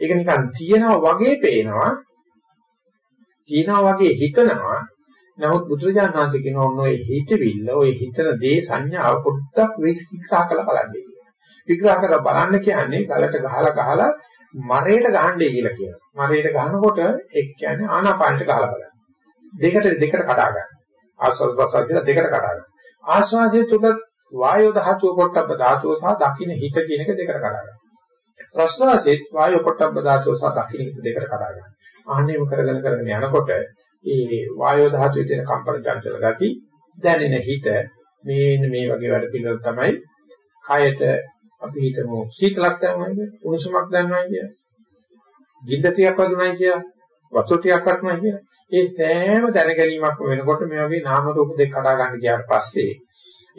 ඒක නිකන් තියනවා වගේ පේනවා. තියනවා වගේ හිතනවා. නමුත් බුදුරජාණන් වහන්සේ කියන ඔන්න ඔය හිතවිල්ල, ඔය හිතන දේ සංඥාව පොඩ්ඩක් විග්‍රහ කරලා බලන්න කියලා. විග්‍රහ කරලා බලන්න කියන්නේ ගලට ගහලා ගහලා මරේට ගහන්නේ කියලා කියනවා. මරේට ගහනකොට ඒ කියන්නේ ආනාපානට ගහලා බලන්න. දෙකට දෙකට කඩා ගන්න. ආස්වාද ප්‍රසාර කියලා දෙකට කඩා ගන්න. ආස්වාදයේ තුල වායෝ ධාතුව පොට්ටබ්බ ධාතුව සහ දකින්න හිත කියන එක දෙකට කඩා ගන්න. ප්‍රශ්වාසයේ වායෝ පොට්ටබ්බ ධාතුව සහ දකින්න හිත දෙකට කඩා ගන්න. ආන්නේම කරගෙන කරගෙන යනකොට ඒ වායෝ ධාතුවේ තියෙන කම්පන චංචල ගති දැනෙන හිත මේ මේ වගේ වැඩ පිළිවෙල තමයි කයට අපි හිතමු සීතලක් දැනනවා කියන්නේ උණුසුමක් දැනනවා කියන්නේ ගින්ද ටිකක් වදුනායි කියලා වතුර ටිකක් වටනවා කියලා ඒ සෑම දැනගැනීමක්ම වෙනකොට මේ වගේ නාම රූප දෙක කඩා ගන්න ගියාට පස්සේ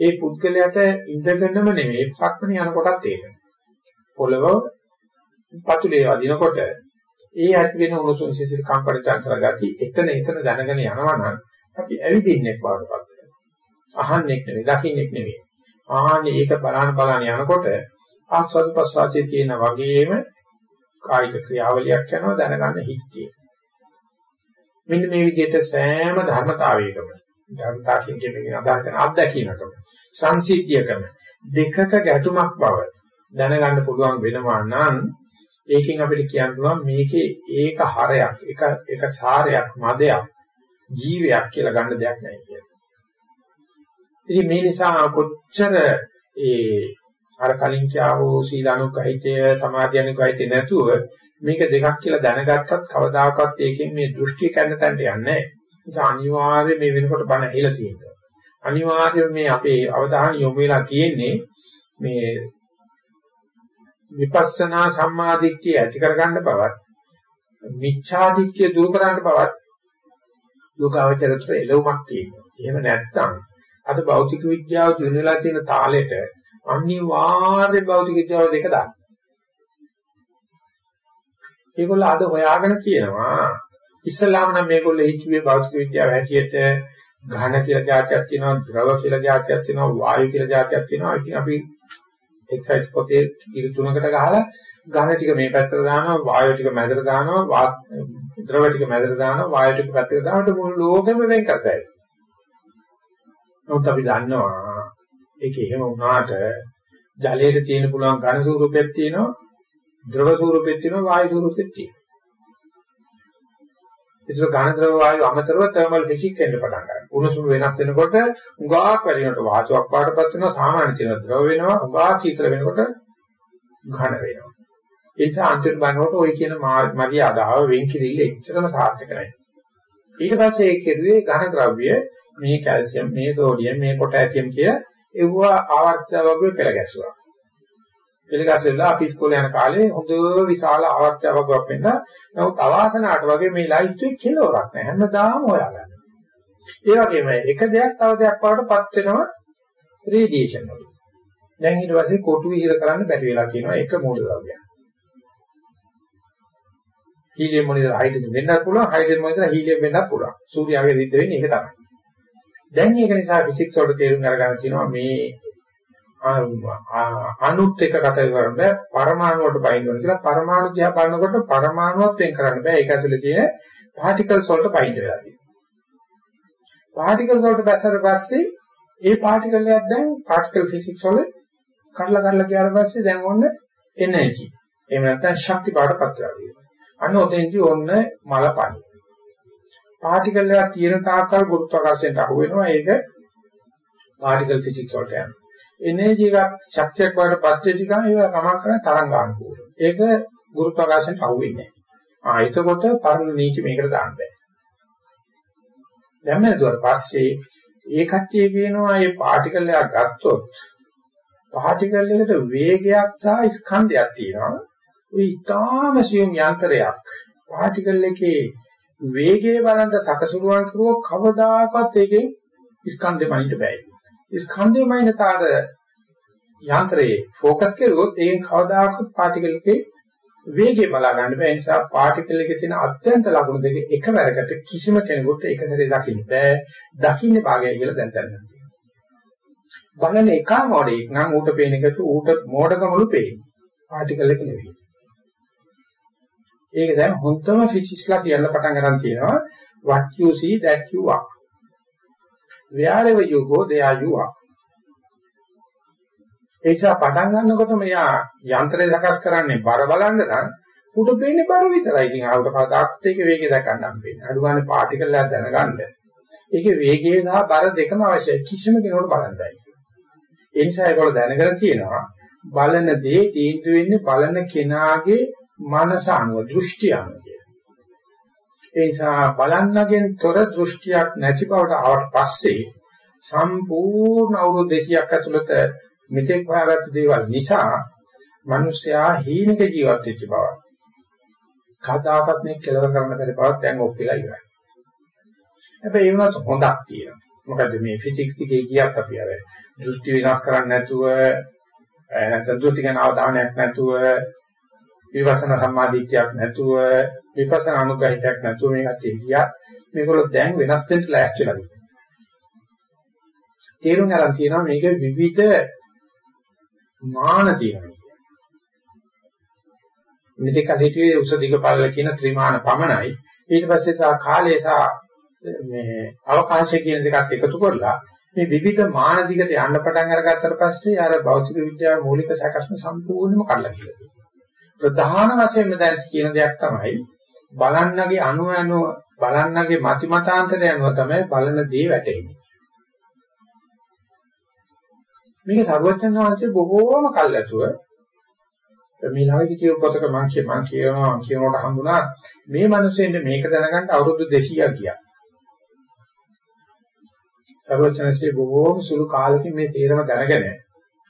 ඒ පුද්ගලයාට ඉඳගෙනම නෙමෙයි සක්මණ යනකොටත් තේරෙනවා. පොළව පතුලේ වදිනකොට ඒ ඇති වෙන උණුසුම් සිසිල් කම්පන චංචල ගති එතන එතන දැනගෙන යනවා නම් අපි ඇවිදින්නේ බවටපත් වෙනවා. අහන්නෙක් නෙවෙයි, දකින්නෙක් නෙවෙයි. ආහනේ ඒක බලන බලන යනකොට ආස්වාද ප්‍රසවාසයේ තියෙන වගේම කායික ක්‍රියාවලියක් යනවා දැනගන්න හිතේ. මෙන්න මේ විදිහට සෑම ධර්මතාවයකම ධර්මතාවකින් කියන්නේ අදහස් කරන අත්දැකීමකම සංසිද්ධියකම දෙකක ගැටුමක් බව දැනගන්න පුළුවන් වෙනවා නම් ඒකෙන් අපිට කියන්න පුළුවන් මේකේ ඒක හරයක් එක එක සාරයක් මදයක් ජීවයක් කියලා ගන්න දෙයක් නැහැ කියලා. ඉතින් මේ නිසා කොච්චර ඒ අර කලින් කියවෝ සීලානුකහිතය සමාධියනුකහිතය නැතුව මේක දෙකක් කියලා දැනගත්තත් කවදාකවත් ඒකෙන් මේ දෘෂ්ටි කැඩෙන තැනට යන්නේ නැහැ. නිසා අනිවාර්යයෙන් මේ වෙනකොට බණ ඇහිලා තියෙනවා. අනිවාර්යයෙන් මේ අපේ අවධානය යොමු වෙලා තියෙන්නේ මේ විපස්සනා සම්මාදිට්ඨිය ඇති කරගන්න බවත් මිච්ඡාදිට්ඨිය දුරු කරන්න බවත් යෝගාවචරතර එළවමක් තියෙනවා. එහෙම නැත්නම් අද භෞතික විද්‍යාව දිනු වෙලා තියෙන තාලෙට අනිවාර්ය භෞතික විද්‍යාව දෙක දාන්න. ඒගොල්ලෝ අද හොයාගෙන කියනවා ඉස්ලාම නම් මේගොල්ලෝ හිතුවේ භෞතික විද්‍යාව හැටියට ඝන කියලා જાතියක් තියෙනවා, ද්‍රව කියලා જાතියක් තියෙනවා, වායු කියලා જાතියක් තියෙනවා. ඉතින් අපි එක්සයිස් පොතේ ඉර තුනකට ගහලා ඝන ටික මේ පැත්තට දානවා, වායු ටික මැදට දානවා, ද්‍රව ටික මැදට දානවා, වායු ටික පැත්තට දානකොට මුළු ලෝකෙම වෙන් කරතයි. නමුත් අපි දන්නවා ඒක එහෙම වුණාට ජලයේ තියෙන පුළුවන් ඝන ස්වරූපයක් තියෙනවා, ද්‍රව ස්වරූපයක් තියෙනවා, වායු ස්වරූපයක් තියෙනවා. ඒක ඝන ද්‍රව වායු අමතරව තර්මල් ෆිසික්ස් එන්න පටන් ගන්නවා. උණුසුම වෙනස් වෙනකොට උගාක් වැඩි වෙනකොට වාතයක් පාටපත් වෙනවා සාමාන්‍ය තියෙන ද්‍රව වෙනවා උගාක් සීතල වෙනකොට ඝන වෙනවා. ඒ නිසා අන්තිම බලනකොට ওই කියන මරියාදාව වෙන් කිරිල්ල එච්චරම සාර්ථක නැහැ. ඊට පස්සේ ඒ කෙරුවේ ඝන ද්‍රව්‍ය මේ කැල්සියම් මේ සෝඩියම් මේ පොටෑසියම් කිය ඒව ආවර්තය වගේ පෙළ ගැස්සුවා. පෙළ ගැස්සෙලා අපි ඉස්කෝලේ යන කාලේ හොඳ විශාල ආවර්තය වගේ වෙන්න. නමුත් අවාසනාවට වගේ මේ ලයිස්ට් කෙලවරක් නැහැ. හැමදාම හොයාගන්න. ඒ වගේම එක දෙයක් තව දෙයක් වලටපත් වෙනවා රේඩියේෂන් වලින්. දැන් ඊට පස්සේ කොටු විහිර කරන්න බැරි වෙලා තියෙනවා එක මූලද්‍රව්‍යයක්. හීලියම් මොනිටර් හයිඩ්‍රජන් වෙන්නත් පුළුවන් හයිඩ්‍රජන් මොනිටර් හීලියම් වෙන්නත් පුළුවන්. සූර්යාගේ සිද්ධ වෙන්නේ ඒක තමයි. දැන් ඒක නිසා ෆිසික්ස් වලට තේරුම් අරගන්න තියෙනවා මේ අණුත් එක කතා කරන්න බෑ. පරමාණු වලට බයින්ද වෙන කියලා පරමාණු දිහා බලනකොට පරමාණුවත් වෙන් කරන්න බෑ. ඒක ඇතුලේ තියෙන පාටිකල්ස් වලට බයින්ද වෙලා තියෙනවා. පාටිකල්ස් වලට බැසට පස්සේ ඒ පාටිකල් එකක් දැන් පාටිකල් ෆිසික්ස් වල කඩලා කඩලා ගියාට පස්සේ දැන් ඔන්න එනර්ජි එහෙම නැත්නම් ශක්ති පාඩපත් වෙනවා අන්න ඔතෙන්දී ඔන්න මල පණි පාටිකල් එකක් තියෙන තාක්කල් ගුරුත්වාකර්ෂණයට අහු වෙනවා. ඒක පාටිකල් ෆිසික්ස් වලට යනවා. එනර්ජි එකක් ශක්තියක් වඩ පත්‍යෙදි ගන්න ඒවා ගමන් කරන තරංගානුකූල. ඒක ගුරුත්වාකර්ෂණයට අහු වෙන්නේ නැහැ. ආ එතකොට පරණ නීති මේකට දාන්න බෑ. දැන් නේදුවට පස්සේ ඒ කට්ටිය කියනවා මේ පාටිකල් එකක් ගත්තොත් පාටිකල් එකට වේගයක් සහ ස්කන්ධයක් තියෙනවා. ඒ ඊටාම සියුම් යන්ත්‍රයක් පාටිකල් එකේ වේගය බලන්න සකසුරුවන් කරුවොත් කවදාකවත් ඒකෙන් ස්කන්ධෙ මනින්න බෑ. ස්කන්ධයේ මයින්තාර යන්ත්‍රයේ ફોකස් කරුවොත් ඒකෙන් කවදාකවත් පාටිකල් එකේ වේගය බලා ගන්න බෑ. ඒ නිසා පාටිකල් එකේ තියෙන අත්‍යන්ත ලක්ෂණ දෙක එකවරකට කිසිම කෙනෙකුට එක සැරේ දකින්න බෑ. දකින්නේ භාගයයි කියලා දැන් දැනගන්න. බලන එක මොඩේක් නම් ඌට පේන එකට ඌට මෝඩකමලු පේන්නේ. පාටිකල් එක නෙවෙයි. ඒක දැන් හොඳම ෆිසික්ස්ලා කියන්න පටන් ගන්න තියෙනවා. what you see that you are. Wherever you go there you are ඒචා පටන් ගන්නකොට මෙයා යන්ත්‍රය සකස් කරන්නේ බර බලන්න නම් උඩ පේන්නේ බර විතරයි. ඉතින් ආවට කවදාකත් ඒක වේගය දක්වන්න හම්බෙන්නේ. අඩු ගන්න පාටිකල් එකක් දැනගන්න. ඒකේ වේගය සහ බර දෙකම අවශ්‍යයි. කිසිම කෙනෙකුට බලන්න බෑ. ඒ නිසා ඒගොල්ලෝ දැනගෙන තියෙනවා බලන දේ තීන්දුව වෙන්නේ බලන කෙනාගේ මනස අනුව දෘෂ්ටි අනුව. ඒ නිසා බලන්නගෙන් තොර දෘෂ්ටියක් නැති බවට ආවට පස්සේ සම්පූර්ණ අවුරුදු 200ක් ඇතුළත මෙතෙක් හොයාගත්ත දේවල් නිසා මිනිස්යා හීනක ජීවත් වෙච්ච බව. කදාකත් මේ කෙලවර කරන්න බැරි බවක් දැන් ඔප්පිලා ඉවරයි. හැබැයි ඒ වුණත් හොඳක් තියෙනවා. මොකද මේ ෆිසික්ස් එකේ කියත් අපි අර දෘෂ්ටි විනාශ කරන්නේ නැතුව නැත්නම් දෘෂ්ටි ගැන අවධානයක් නැතුව විපස්සනා සම්මාදිට්ඨියක් නැතුව විපස්සනා අනුග්‍රහිතයක් නැතුව මේ කටේ ගියා මේගොල්ලෝ දැන් වෙනස් වෙන්න ලෑස්තිලා ඉන්නවා. තේරුම් ගන්න තියෙනවා මේක විවිධ මාන තියෙනවා. මෙතෙක් හිතුවේ උස දිග පළල කියන ත්‍රිමාන පමණයි. ඊට පස්සේ සා කාලය සහ මේ අවකාශය කියන දෙකත් එකතු කරලා මේ විවිධ මාන දිගට යන්න පටන් අරගත්තට පස්සේ අර භෞතික විද්‍යාවේ මූලික සැකස්ම සම්පූර්ණයෙන්ම කඩලා ගියා. ප්‍රධාන වශයෙන්ම දැන් කියන දෙයක් තමයි බලන්නගේ අණු අණු බලන්නගේ මති මතාන්තරය අනුව තමයි බලන දේ වැටෙන්නේ. මේක සර්වඥාන් වහන්සේ බොහෝම කල්ැතුව මේ ළඟදී කියව පොතක මම කිය මම කියනවා කියනකොට හම්බුණා මේ මිනිස්සුන්ට මේක දැනගන්න අවුරුදු 200ක් ගියා. සර්වඥාන්සේ බොහෝම සුළු කාලෙකින් මේ තේරම දැනගෙන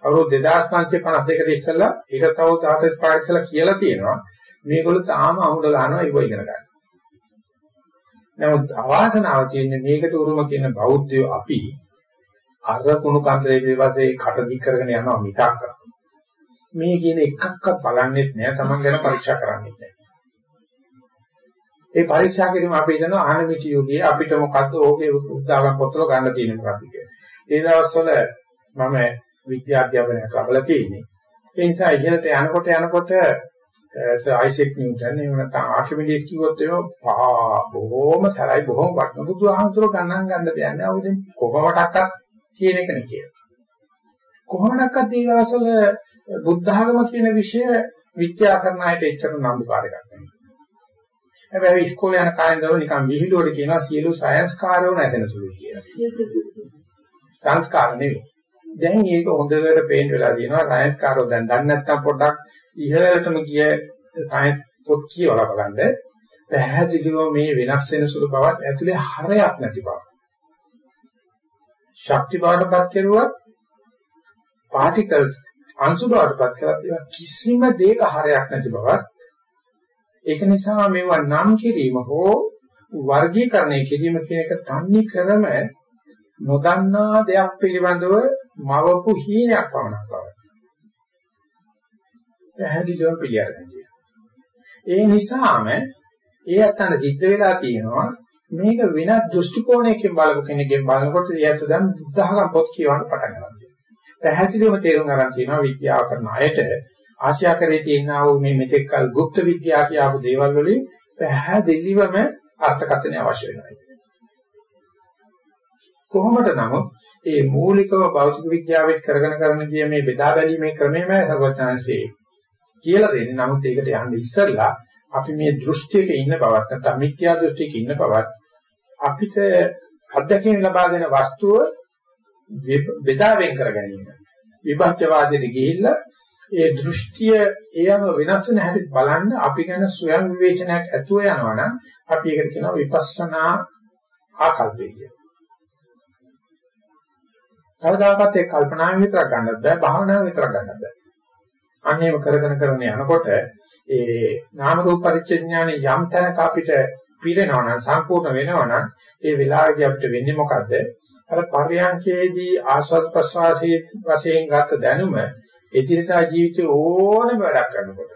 අවුරුදු 2552කට ඉස්සෙල්ලා ඊට තව 45 ඉස්සෙල්ලා කියලා තියෙනවා මේගොල්ලෝ තාම අමුඩ ගන්නවා ඒක ඉගෙන ගන්න. නමුත් අවාසනාව තියෙන්නේ මේකට උරුම කියන බෞද්ධයෝ අපි අර කුණු කන්දරේ පිටපස්සේ කට දික් කරගෙන යනවා මිසක් මේ කියන එකක්වත් බලන්නෙත් නෑ Taman ගැන පරීක්ෂා කරන්නෙත් නෑ. ඒ පරීක්ෂා කිරීම අපි හිතනවා ආනමිති යෝගයේ අපිට මොකද්ද ඕකේ උදාහරණ පොතල ගන්න තියෙන මොකක්ද කියලා. ඒ දවස්වල මම විද්‍යාධ්‍යාපනයක් ලබලා තියෙන්නේ. ඒ නිසා ඉහළට යනකොට යනකොට සර් අයිසෙක් නිව්ටන් එහෙම නැත්නම් ආකිමිඩිස් කිව්වොත් එහෙම පා බොහොම සරයි බොහොම වටින බුදුහාමුදුරුවෝ ගණන් ගන්න දෙයක් නෑ. ඔය ඉතින් කොහොමඩක්වත් කියන එක නේ කියලා. කොහොමඩක්වත් මේ දවස්වල බුද්ධ ආගම කියන විෂය විද්‍යා කරන අයට එච්චර නම්බුකාර එකක් නෙමෙයි. හැබැයි ඉස්කෝලේ යන කාලේ ඉඳලා නිකන් විහිළුවට කියනවා සියලු සයන්ස් කාර්යෝ නැසෙන සුළුයි කියලා. සංස්කාර නෙවෙයි. දැන් මේක හොඳට පේන්න වෙලා තියෙනවා සයන්ස් කාර්යෝ දැන් දන්නේ නැත්නම් පොඩ්ඩක් ඉහළටම ගිය සයන්ස් පොත් කියවලා බලන්න. පැහැදිලිව මේ වෙනස් වෙන සුළු බවත් ඇතුලේ හරයක් නැති බව. ශක්ති බවටපත් කෙරුවත් particles අංශු බවටපත් කරලා ඒවා කිසිම දෙයක හරයක් නැති බවත් ඒක නිසා මේවා නම් කිරීම හෝ වර්ගීකරණය කිරීම කියන එක තන්නේ කරම නොදන්නා දෙයක් පිළිබඳව මවපු හීනයක් වමනක් බව. පැහැදිලිව පිළිඅරගෙන ඒ නිසාම ඒ අතන සිද්ධ වෙලා තියෙනවා මේක වෙනත් දෘෂ්ටි කෝණයකින් බලපු කෙනෙක්ගෙන් බලනකොට එයාට දැන් බුද්ධඝම පොත් කියවන්න පටන් ගන්නවා. පැහැදිලිවම තේරුම් ගන්න තියෙනවා විද්‍යාව කරන අයට ආශ්‍යාකරේ තියෙනා වූ මේ මෙතෙක් කල গুপ্ত විද්‍යාව කියපු දේවල් වලින් පැහැදිලිවම අර්ථකථනය අවශ්‍ය වෙනවා. කොහොමද නමුත් මේ මූලිකව භෞතික විද්‍යාවෙත් කරගෙන කරන ගිය මේ බෙදා බැලීමේ ක්‍රමයම සර්වඥාන්සේ කියලා දෙන්නේ. නමුත් ඒකට යන්න ඉස්සෙල්ලා අපි මේ දෘෂ්ටියක ඉන්න බවත් නැත්නම් මිත්‍යා දෘෂ්ටියක ඉන්න බවත් අපිට අධ්‍යක්ෂණය ලබා දෙන වස්තුව බෙදා වෙන් කර ගැනීම. විභජ්‍යවාදයට ගිහිල්ලා ඒ දෘෂ්ටිය එයම වෙනස් වෙන හැටි බලන්න අපි ගැන ස්වයං විවේචනයක් ඇතුව යනවා නම් අපි ඒකට කියනවා විපස්සනා ආකල්පය කියලා. කවදාකවත් ඒ කල්පනාවෙන් විතරක් ගන්නත් බෑ භාවනාවෙන් විතරක් ගන්නත් බෑ. අන්නේම කරගෙන කරගෙන යනකොට ඒ නාම රූප පරිච්ඡේඥානේ යම් තැනක අපිට පිරෙනවා නම් සම්පූර්ණ වෙනවා නම් ඒ වෙලාවේදී අපිට වෙන්නේ මොකද්ද? අර පර්යංකයේදී ආස්වාද ප්‍රසවාසයේ වශයෙන් ගත දැනුම එදිනදා ජීවිතේ ඕනම වැඩක් කරනකොට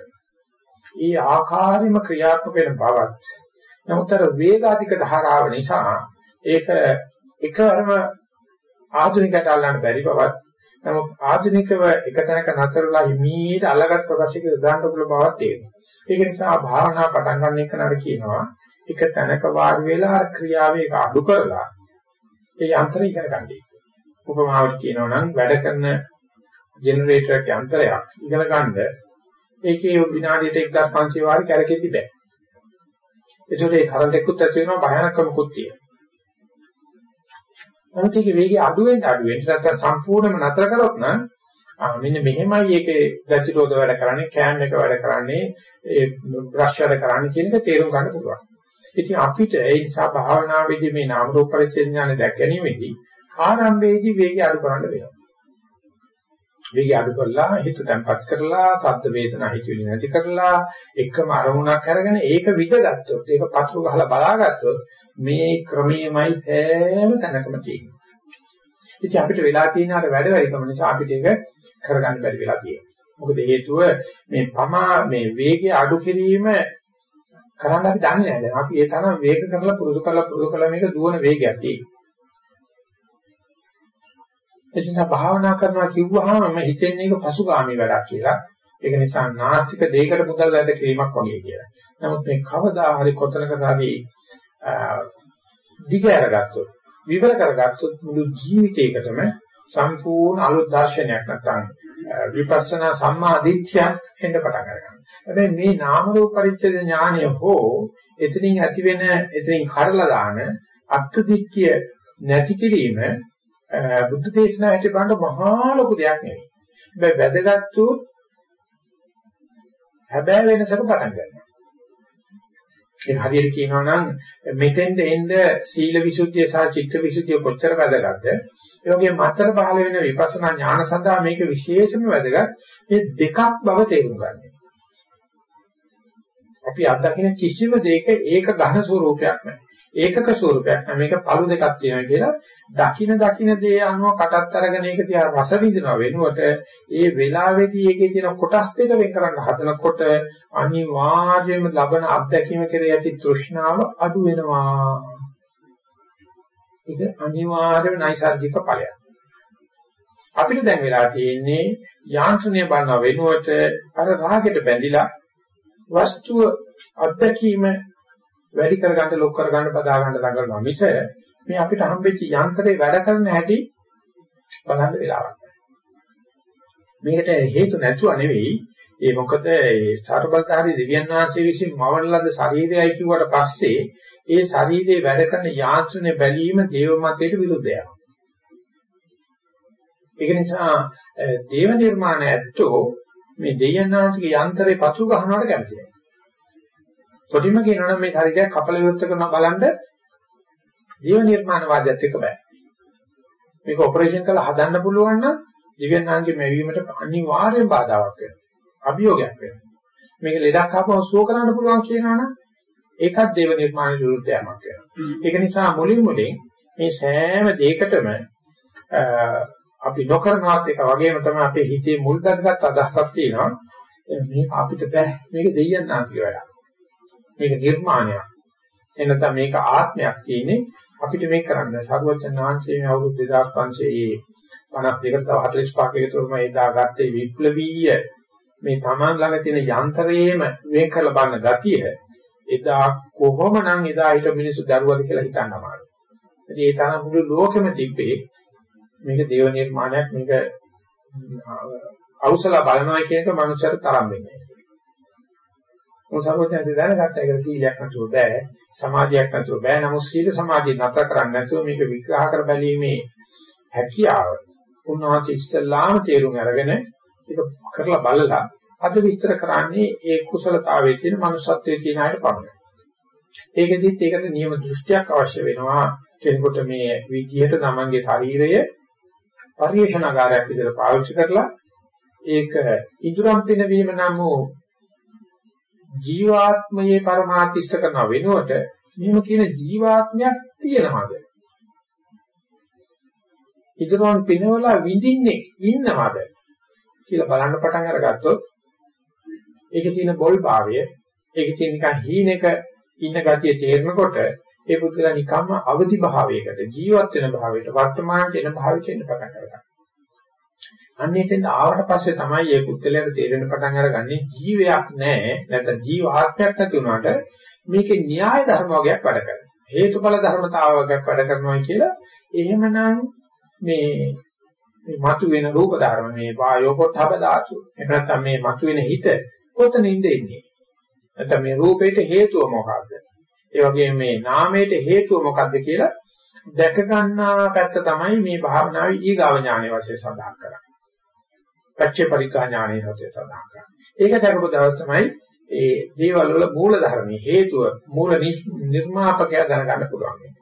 ඒ ආකාරෙම ක්‍රියාත්මක වෙන බවත් නමුත් අර වේගාධික ධාරාව නිසා ඒක එකවරම ආධුනිකයට අල්ලන්න බැරි බවත් නමුත් ආධුනිකව එක තැනක නතරලා හිමීට අල්ලගත් ප්‍රකාශයක උදාහරණ පුළුවන් බවක් තියෙනවා. ඒක නිසා භාවනා පටන් ගන්න එක නර කියනවා එක තැනක වාඩි වෙලා ක්‍රියාවේ ඒක අඩු කරලා ඒ යන්ත්‍රය ඉගෙන ගන්නයි. උපමාවට කියනවා නම් වැඩ කරන ජෙනරේටර් එකේ යන්ත්‍රයක් ඉගෙන ගන්න ඒකේ විනාඩියට 1500 වාර කැරකෙද්දි බෑ. ඒකට ඒ කරන්ට් එකකුත් ඇති වෙනවා භයානකමකුත් තියෙනවා. නමුත් ඒකේ වේගය අඩු වෙන්න අඩු වෙන්න නැත්නම් සම්පූර්ණයෙන්ම නතර කරොත් නම් මෙන්න මෙහෙමයි ඒකේ ගතිරෝධ වැඩ කරන්නේ කෑම් එක වැඩ කරන්නේ ඒ බ්‍රෂ් වැඩ කරන්නේ කියන එක තේරුම් ගන්න පුළුවන්. ඉතින් අපිට ඒ නිසා භාවනාවේදී මේ නාම රූප පරිච්ඡේඥාන දැක ගැනීමේදී ආරම්භයේදී වේගය අඩු කරන්න වෙනවා. වේගය අඩු කරලා හිත තැම්පත් කරලා සද්ද වේදනා හිතවිලි නැති කරලා එකම අරමුණක් අරගෙන ඒක විදගත්තොත් ඒක පතුරු ගහලා බලාගත්තොත් මේ ක්‍රමයේමයි සෑම තැනකම තියෙන්නේ. ඉතින් අපිට වෙලා තියෙන අර වැඩ වැඩිකම නිසා අපිට ඒක කරගන්න බැරි වෙලා තියෙනවා. මොකද හේතුව මේ පමා මේ වේගය අඩු කිරීම කරන්න අපි දන්නේ නැහැ. දැන් අපි ඒ තරම් වේග කරලා පුරුදු කරලා පුරුදු කරලා මේක දුවන වේගයක් තියෙනවා. එතන භාවනා කරනවා කිව්වහම මම හිතන්නේ ඒක පසුගාමී වැඩක් කියලා. ඒක නිසා නාස්තික දෙයකට මුදල් වැද කිරීමක් වගේ කියලා. නමුත් මේ කවදා හරි කොතනකද හරි දිග අරගත්තොත් විවර කරගත්තොත් මුළු ජීවිතේකටම සම්පූර්ණ අලුත් දර්ශනයක් නැත්නම් විපස්සනා සම්මාදිට්ඨිය එන්න පටන් ගන්නවා. හැබැයි මේ නාම රූප පරිච්ඡේද ඥානය හෝ එතනින් ඇති වෙන එතනින් කඩලා දාන අත්දිට්ඨිය නැති කිරීම බුද්ධ දේශනාව හැටි බලන්න මහා ලොකු දෙයක් නෙවෙයි. හැබැයි වැදගත්තු හැබැයි වෙනසක පටන් ගන්නවා. ඒක හරියට කියනවා නම් මෙතෙන්ද එන්න සීල විසුද්ධිය සහ චිත්ත විසුද්ධිය කොච්චර වැදගත්ද? ඒ වගේ මතර පහළ වෙන විපස්සනා ඥාන සඳහා මේක විශේෂම වැදගත්. මේ දෙකක් බව තේරුම් ගන්න. අපි අත්දකින කිසිම දෙයක ඒක ඝන ස්වરૂපයක් නැහැ. ඒකක ස්වරූපයක් නම් මේක පළු දෙකක් තියෙනවා කියලා දකින දකින දේ අනුව කටත් අරගෙන ඒක තියා රස විඳිනවා වෙනුවට ඒ වෙලාවේදී ඒකේ තියෙන කොටස් දෙක වෙන් කරන්න හදනකොට අනිවාර්යයෙන්ම ලබන අත්දැකීම කෙරෙහි ඇති තෘෂ්ණාව අඩු වෙනවා. ඒක අනිවාර්යම නයිසાર્ගික ඵලයක්. අපිට දැන් වෙලා තියෙන්නේ යාන්ත්‍රණය බලන වෙනුවට අර රාගෙට බැඳිලා වස්තුව අත්දැකීම වැඩි කරගන්න ලොක් කරගන්න බදා ගන්න දඟලනවා මිස මේ අපිට හම්බෙච්ච යන්ත්‍රේ වැඩ කරන හැටි බලන්න වෙලාවක් මේකට හේතු නැතුව නෙවෙයි ඒ මොකද ඒ සර්බල්තාරි දෙවියන් වහන්සේ විසින් මවන ලද ශරීරයයි කිව්වට පස්සේ ඒ ශරීරයේ වැඩ කරන යාන්ත්‍රණය බැලීම දේව මතයට විරුද්ධයක්. ඒක නිසා දේව නිර්මාණ ඇත්තෝ මේ දෙයයන් වහන්සේගේ යන්ත්‍රේ පසු ගන්නවට කැමති නැහැ. කොටිම කියනවා නම් මේ ශරීරයක් කපල විවෘත කරනවා බලන්න ජීව නිර්මාණ වාදයත් එක බෑ. මේක ඔපරේෂන් කරලා හදන්න පුළුවන් නම් දිව්‍යඥාන්ගේ මැවීමට අනිවාර්යෙන් බාධාවක් වෙනවා. අභියෝගයක් වෙනවා. මේක ලෙඩක් ආපුවම සුව කරන්න පුළුවන් කියනවනම් ඒකත් දේව නිර්මාණ විරුද්ධ යමක් වෙනවා. ඒක නිසා මුලින් මුලින් මේ සෑම දෙයකටම අපි නොකරනවත් එක වගේම තමයි අපේ හිතේ මුල් දැනගත් අදහසක් තියෙනවා. මේක අපිට බෑ. මේක දෙයයන් ආංශික වැඩක්. මේක නිර්මාණයක්. එනතම මේක ආත්මයක් තියෙන්නේ අපිට මේක කරන්න. සරුවචන් ආංශයේ අවුරුදු 2500 52කට තව 45ක විතරම එදා ගත්තේ විප්ලවීය මේ Taman ළඟ තියෙන යන්ත්‍රයේම මේ කරලා බලන ගතිය එදා කොහොමනම් එදා හිට මිනිස්සු දරුවද කියලා හිතන්න අමාරුයි. ඉතින් ඒ තරම් මුළු ලෝකෙම තිබ්බේ මේක දේව නිර්මාණයක් මේක අවසල බලනවා කියන එක මනුස්සයට තරම් වෙන්නේ නැහැ. මොසාවතෙන් දැනගත්ත එක සීලයක් නැතුව බෑ සමාධියක් නැතුව බෑ නමුත් සීල සමාධිය නතර කරන්නේ නැතුව මේක විග්‍රහ කර බැලීමේ හැකියාව උන්වහන්සේ ඉස්සල්ලාම තේරුම් අරගෙන ඒක කරලා බලලා අද විස්තර කරන්නේ ඒ කුසලතාවයේ තියෙන manussත්වයේ තියෙන අයට පමණයි. ඒකෙදිත් ඒකට නියම දෘෂ්ටියක් අවශ්‍ය වෙනවා කෙනෙකුට මේ විදිහට තමන්ගේ ශරීරය පරිේශනාකාරයක් විදිහට පාවිච්චි කරලා ඒක ඉදurang පිනවීම නම් වූ ජීවාත්මයේ પરමාර්ථිෂ්ඨ කරන වෙනුවට මෙහෙම කියන ජීවාත්මයක් තියෙනවද ඉදurang පිනවලා විඳින්නේ ඉන්නවද කියලා බලන්න පටන් අරගත්තොත් ඒකේ තියෙන බොල් භාවය ඒකේ තියෙන නිකන් හීනෙක ඉන්න ගතිය තේරෙනකොට ඒ පුදුලා නිකම්ම අවදි භාවයකට ජීවත් වෙන භාවයට වර්තමානයේ එන භාවයට එන්න පටන් ගන්නවා. අන්න එතෙන් ආවට පස්සේ තමයි මේ පුද්ගලයාට තේරෙන පටන් අරගන්නේ ජීවයක් නැහැ නැත්නම් ජීව ආත්මයක් නැති වුණාට මේකේ න්‍යාය ධර්ම වගේක් වැඩ කරනවා. හේතුඵල ධර්මතාව වගේක් වැඩ කරනවා කියලා එහෙමනම් මේ මේ මතුවෙන රූප ධර්ම මේ වායෝ පොට්ටබ ධාතු එහෙම නැත්නම් මේ මතුවෙන හිත කොතනින්ද එන්නේ නැත්නම් මේ රූපේට හේතුව මොකක්ද ඒ වගේම මේ නාමයට හේතුව මොකක්ද කියලා දැක ගන්නා පැත්ත තමයි මේ භාවනාවේ ඊගාව ඥානයේ වශයෙන් සඳහන් කරන්නේ. පච්චේ පරිකා ඥානයේ වශයෙන් සඳහන් කරන්නේ. ඒක දැකපු දවස් තමයි ඒ දේවල් වල මූල ධර්මයේ හේතුව මූල නිර්මාපකය දැනගන්න පුළුවන්.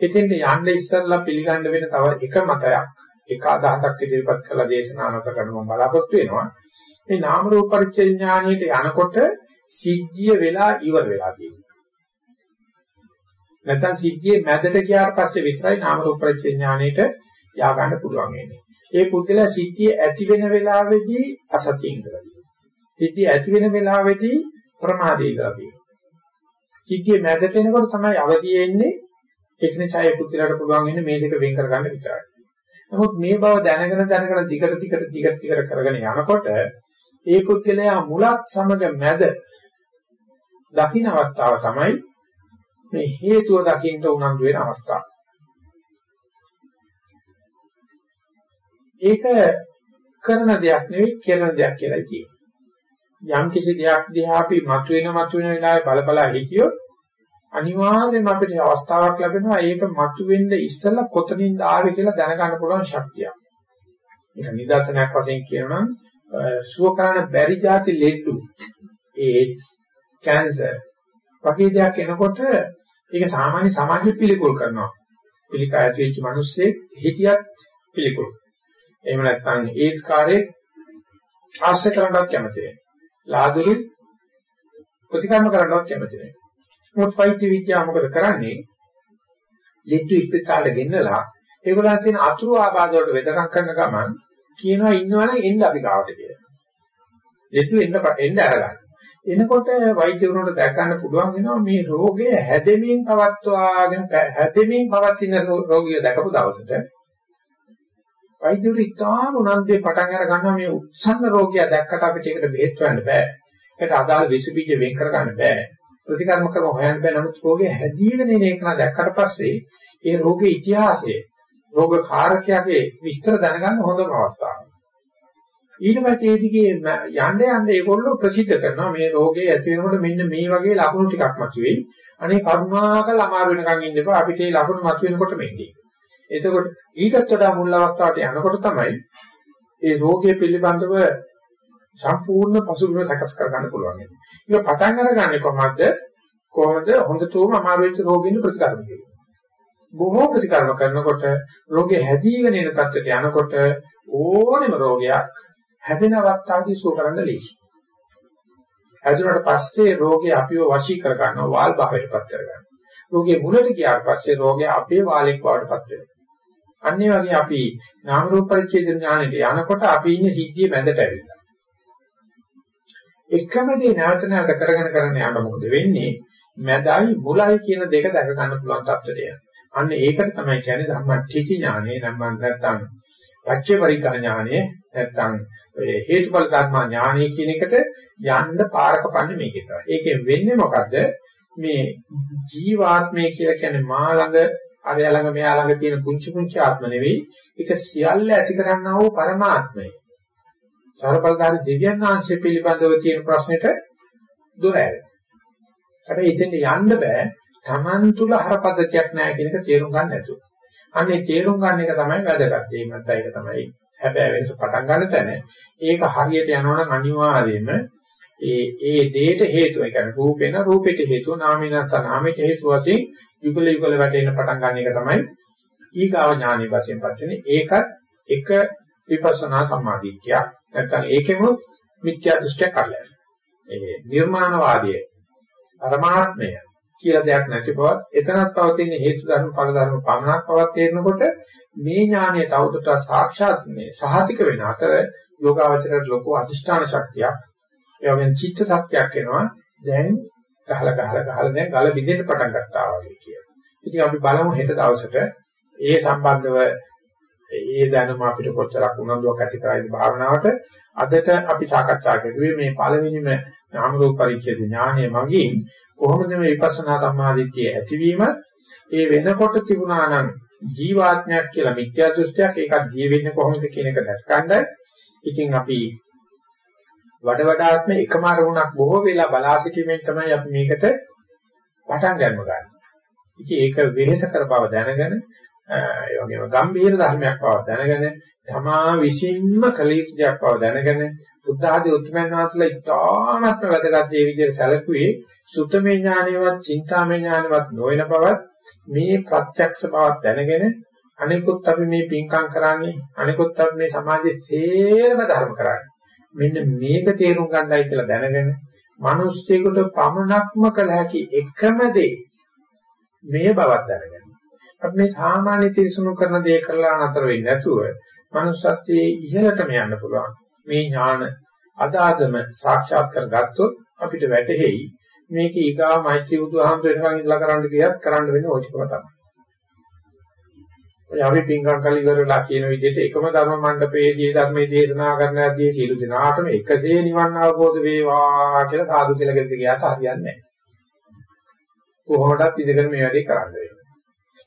එතෙන්ට යන්න ඉස්සෙල්ලා පිළිගන්න වෙන තව එක මතයක් එක අදහසක් ඉදිරිපත් කළ දේශනාවක කරන මම බලාපොරොත්තු වෙනවා. මේ නාම රූප පරිච්ඡේඥාණයට යනකොට සිද්ධිය වෙලා ඉවර වෙලා තියෙනවා. නැත්නම් සිද්ධියේ මැදට ගියාට පස්සේ විතරයි නාම රූප පරිච්ඡේඥාණයට යා ගන්න පුළුවන් වෙන්නේ. ඒ පුද්ගලයා සිද්ධිය ඇති වෙන වෙලාවේදී අසතියින් ඉඳලා තියෙනවා. සිද්ධිය ඇති වෙන වෙලාවේදී ප්‍රමාදේ ඉඳලා තියෙනවා. සිද්ධියේ මැදට එනකොට තමයි අවදිය එන්නේ. ඒක නිසා ඒ පුද්ගලයාට පුළුවන් වෙන්නේ මේ දෙක වෙන් කරගන්න විතරයි. නමුත් මේ බව දැනගෙන දැනගෙන දිගට දිගට දිගට දිගට කරගෙන යනකොට ඒ පුද්ගලයා මුලත් සමග මැද දකින්න අවස්ථාව තමයි මේ හේතුව දකින්න උනන්දු වෙන අවස්ථාව. ඒක කරන දෙයක් නෙවෙයි කරන දෙයක් කියලා කියනවා. යම් කිසි දෙයක් දිහා අපි මතුවෙන මතුවෙන වෙලාවේ බලබලා හිටියොත් අනිවාර්යයෙන්ම අපිට අවස්ථාවක් ලැබෙනවා ඒක මතුවෙන්න ඉස්සෙල්ලා කොතනින්ද ආවේ කියලා දැනගන්න පුළුවන් ශක්තියක්. ඒක නිදර්ශනයක් වශයෙන් කියනනම් සුව කරන බැරි જાති ලෙඩු ඒඩ්ස් කැන්සර් වගේ දෙයක් එනකොට ඒක සාමාන්‍ය සමාජෙ පිළිකුල් කරනවා. පිළිකා ඇති වෙච්ච මිනිස්සේ හිටියත් පිළිකුල්. එහෙම නැත්නම් ඒඩ්ස් කාර්යයේ ආශ්‍රය කරන්නවත් කැමති නැහැ. ලාදුරු ප්‍රතිකර්ම කරන්නවත් කැමති නැහැ. මොකද වෛද්‍ය විද්‍යාව මොකද කරන්නේ? ලෙඩ්ඩු ඉස්පිතාලෙ ගෙන්නලා ඒගොල්ලන් තියෙන අතුරු ආබාධ වලට වෙදකම් කරන ගමන් කියනවා ඉන්නවනම් එන්න අපි ගාවට කියලා. ලෙඩ්ඩු එන්න එන්න අරගන්න. එනකොට වෛද්‍යවරුන්ට දැක ගන්න පුළුවන් වෙනවා මේ රෝගය හැදෙමින් පවත්වාගෙන හැදෙමින් පවතින රෝගිය දැකපු දවසට වෛද්‍යවරු ඉතාම උනන්දුවේ පටන් අර ගන්නවා මේ උත්සන්න රෝගිය දැක්කට අපිට ඒකට බෙහෙත් හොයන්න බෑ. ඒකට අදාළ විස බීජ වෙන් කර ගන්න බෑ. ප්‍රතිකර්ම කරම හොයන්න බෑ නමුත් රෝගේ හැදීගෙන එන එක දැක්කට පස්සේ ඒ රෝගේ ඉතිහාසය රෝග කාරකයාගේ විස්තර දැනගන්න හොඳම අවස්ථාවක්. ඊට පස්සේ ඒ දිගේ යන්න යන්න ඒගොල්ලෝ ප්‍රසිද්ධ කරනවා මේ රෝගේ ඇති වෙනකොට මෙන්න මේ වගේ ලක්ෂණ ටිකක් මතුවෙයි. අනේ කරුණාකර අමාරු වෙනකන් ඉන්න එපා අපිට මේ ලක්ෂණ මතුවෙනකොට මෙන්නේ. එතකොට ඊටත් වඩා මුල් අවස්ථාවට යනකොට තමයි ඒ රෝගය පිළිබඳව සම්පූර්ණ පසුබිම සකස් කර ගන්න පුළුවන්. ඒක පටන් අරගන්නේ කොහොමද? කොහොමද හොඳටම අමාරු වෙච්ච රෝගින් ප්‍රතිකාර දෙන්නේ. බොහෝ ප්‍රතිකර්ම කරනකොට රෝගේ හැදීගෙන එන තත්ත්වයට යනකොට ඕනෙම රෝගයක් හැදෙන අවස්ථාවේදී සුව කරන්න ලේසි. හැදුනට පස්සේ රෝගේ අපිව වශී කර ගන්නවා වාල් භාවයටපත් කර ගන්නවා. රෝගේ මුලට ගියාට පස්සේ රෝගය අපේ වාලෙක් බවටපත් වෙනවා. අන්නේ වගේ අපි නාම රූප පරිච්ඡේද ඥානෙට යනකොට අපි ඉන්නේ සිද්ධිය මැදට ඇවිල්ලා. එකම දේ නැවත නැවත කරගෙන කරගෙන යනකොට මොකද වෙන්නේ? මැදයි මුලයි කියන දෙක දැක ගන්න පුළුවන් තත්ත්වයට යනවා. අන්න ඒකට තමයි කියන්නේ ධම්මටිචි ඥානෙ නම් නැත්නම් පච්චේ පරිකා ඥානෙ නැත්නම් හේතුඵල ධර්ම ඥානෙ කියන එකට යන්න පාරක පන්නේ මේකේ තමයි. ඒකෙන් වෙන්නේ මොකද්ද? මේ ජීවාත්මය කියලා කියන්නේ මා ළඟ අරයා ළඟ මෙයා ළඟ තියෙන පුංචි පුංචි ආත්ම නෙවෙයි. ඒක සියල්ල ඇති කරන්නා වූ පරමාත්මය. සර්වපලදාරි දෙවියන් වහන්සේ පිළිබඳව තියෙන ප්‍රශ්නෙට දොර ඇරෙනවා. හැබැයි එතෙන් යන්න බෑ. Taman තුල හරපද්ධතියක් නැහැ කියන එක තේරුම් ගන්න නැතුව. අනේ තේරුම් ගන්න එක තමයි වැදගත්. ඒ මත ඒක තමයි හැබැයි වෙනස පටන් ගන්න තැන. ඒක හරියට යනවා නම් අනිවාර්යයෙන්ම ඒ ඒ දෙයට හේතුව. ඒ කියන්නේ රූපේන රූපෙට හේතුව, නාමිනස්ස නාමෙට හේතුව වශයෙන් යුගල යුගල වැටෙන්න පටන් ගන්න එක තමයි ඊගාව ඥානෙ වශයෙන් පත්වෙන්නේ. ඒකත් එක විපස්සනා සම්මාදිට්ඨිය. නැත්නම් ඒකෙම මිත්‍යා දෘෂ්ටිය කරලා. ඒ නිර්මාණවාදයේ පරමාත්මය කියලා දෙයක් නැති බවත් එතනත් පවතින හේතු ධර්ම ඵල ධර්ම පමණක් පවත් තේරෙනකොට මේ ඥානය තවදුරටත් සාක්ෂාත් මේ සහතික වෙන අතර යෝගාවචරයට ලොකු අධිෂ්ඨාන ශක්තියක් ඒ වගේම චිත්ත ශක්තියක් එනවා දැන් ගහලා ගහලා ගහලා දැන් ගල බිඳෙන්න පටන් ගත්තා වගේ කියලා. ඉතින් අපි බලමු හෙට දවසට ඒ සම්බන්ධව ඒ දැනුම අපිට කොච්චරක් උනන්දුවක් ඇති කරයිද භාවනාවට. අදට අපි සාකච්ඡා කරුවේ මේ පළවෙනිම නාම රූප පරිච්ඡේද ඥානය මගින් කොහොමද මේ විපස්සනා සම්මාදිට්ඨිය ඇතිවීම? ඒ වෙනකොට තිබුණා නම් ජීවාත්මයක් කියලා මිත්‍යා දෘෂ්ටියක් ඒකත් දිය වෙන්නේ කොහොමද කියන එක දැක්කණ්ඩ ඉතින් අපි වඩ වඩාත්ම එකම අරමුණක් බොහෝ වෙලා බලා සිටීමෙන් තමයි අපි මේකට පටන් ගන්න ගන්න. ඉතින් ඒක වෙහෙස කර බව දැනගෙන ඒ වගේම ගම්භීර ධර්මයක් බව දැනගෙන තමා විසින්ම කළ යුතු දෙයක් බව දැනගෙන බුද්ධ ආදී උත්තරමයන් වහන්සේලා ඉතාමත්ම වැදගත් දේ විදිහට සැලකුවේ සුත්තමේ ඥානයවත් චින්තාමේ ඥානවත් නොවන බවත් මේ ප්‍රත්‍යක්ෂ බවක් දැනගෙන අනිකුත් අපි මේ පින්කම් කරන්නේ අනිකුත් අපි මේ සමාජයේ සේරම ධර්ම කරන්නේ මෙන්න මේක තේරුම් ගන්නයි කියලා දැනගෙන මිනිස්සෙකුට පමණක්ම කළ හැකි එකම දේ මේ බවක් දැනගන්න. අපි මේ සාමාන්‍ය තිරසුණු කරන දේ කරලා නතර වෙන්නේ නැතුව manussත්වයේ ඉහළටම යන්න පුළුවන්. මේ ඥාන අදාදම සාක්ෂාත් කරගත්තොත් අපිට වැටහෙයි මේක ඊගා මෛත්‍රී බුදුහාමුදුරෙන් ඉඳලා කරන්න කියත් කරන්න වෙන්නේ ওই ටිකම තමයි. ඔය අපි පින්කම් කල් ඉවරලා කියන විදිහට එකම ධර්ම මණ්ඩපයේදී ධර්මයේ දේශනා කරන යද්දී සියලු දෙනාටම එකසේ නිවන් අවබෝධ වේවා කියලා සාදු කියලා ගෙද්ද ගියාට හරියන්නේ නැහැ. කොහොමදත් ඉඳගෙන මේ වැඩේ කරන්න වෙනවා.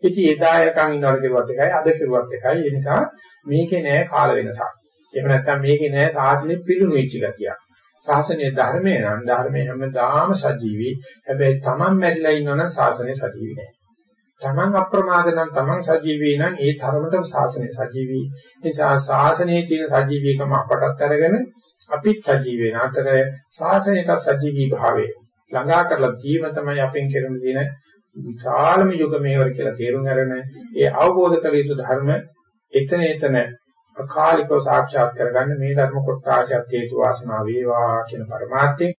ඉතින් එදා යකන් ඉන්නවට කෙරුවත් එකයි අද කෙරුවත් එකයි. ඒ නිසා මේකේ නෑ කාල වෙනසක්. එහෙම නැත්නම් මේකේ නෑ සාසනෙ පිළුණු වෙච්ච ගතියක්. ශාසනීය ධර්මයේ නම් ධර්මයේ හැමදාම සජීවී. හැබැයි Taman මැරිලා ඉන්නවනම් ශාසනය සජීවී නෑ. තමන් අප්‍රමාද නම් තමන් සජීවී නම් ඒ තරමටම ශාසනය සජීවී. නිසා ශාසනයේ තියෙන සජීවීකම අපටත් අරගෙන අපිත් සජීවී වෙන අතර ශාසනයට සජීවී භාවය ළඟා කරලා දීම තමයි අපෙන් කරන දින විශාලම යුග මේවර කියලා තේරුම් අරගෙන ඒ අවබෝධ කළ යුතු ධර්ම එතන එතන අකාලිකව සාක්ෂාත් කරගන්න මේ ධර්ම කොටාශයත් හේතු වාසනා වේවා කියන පරමාර්ථයෙන්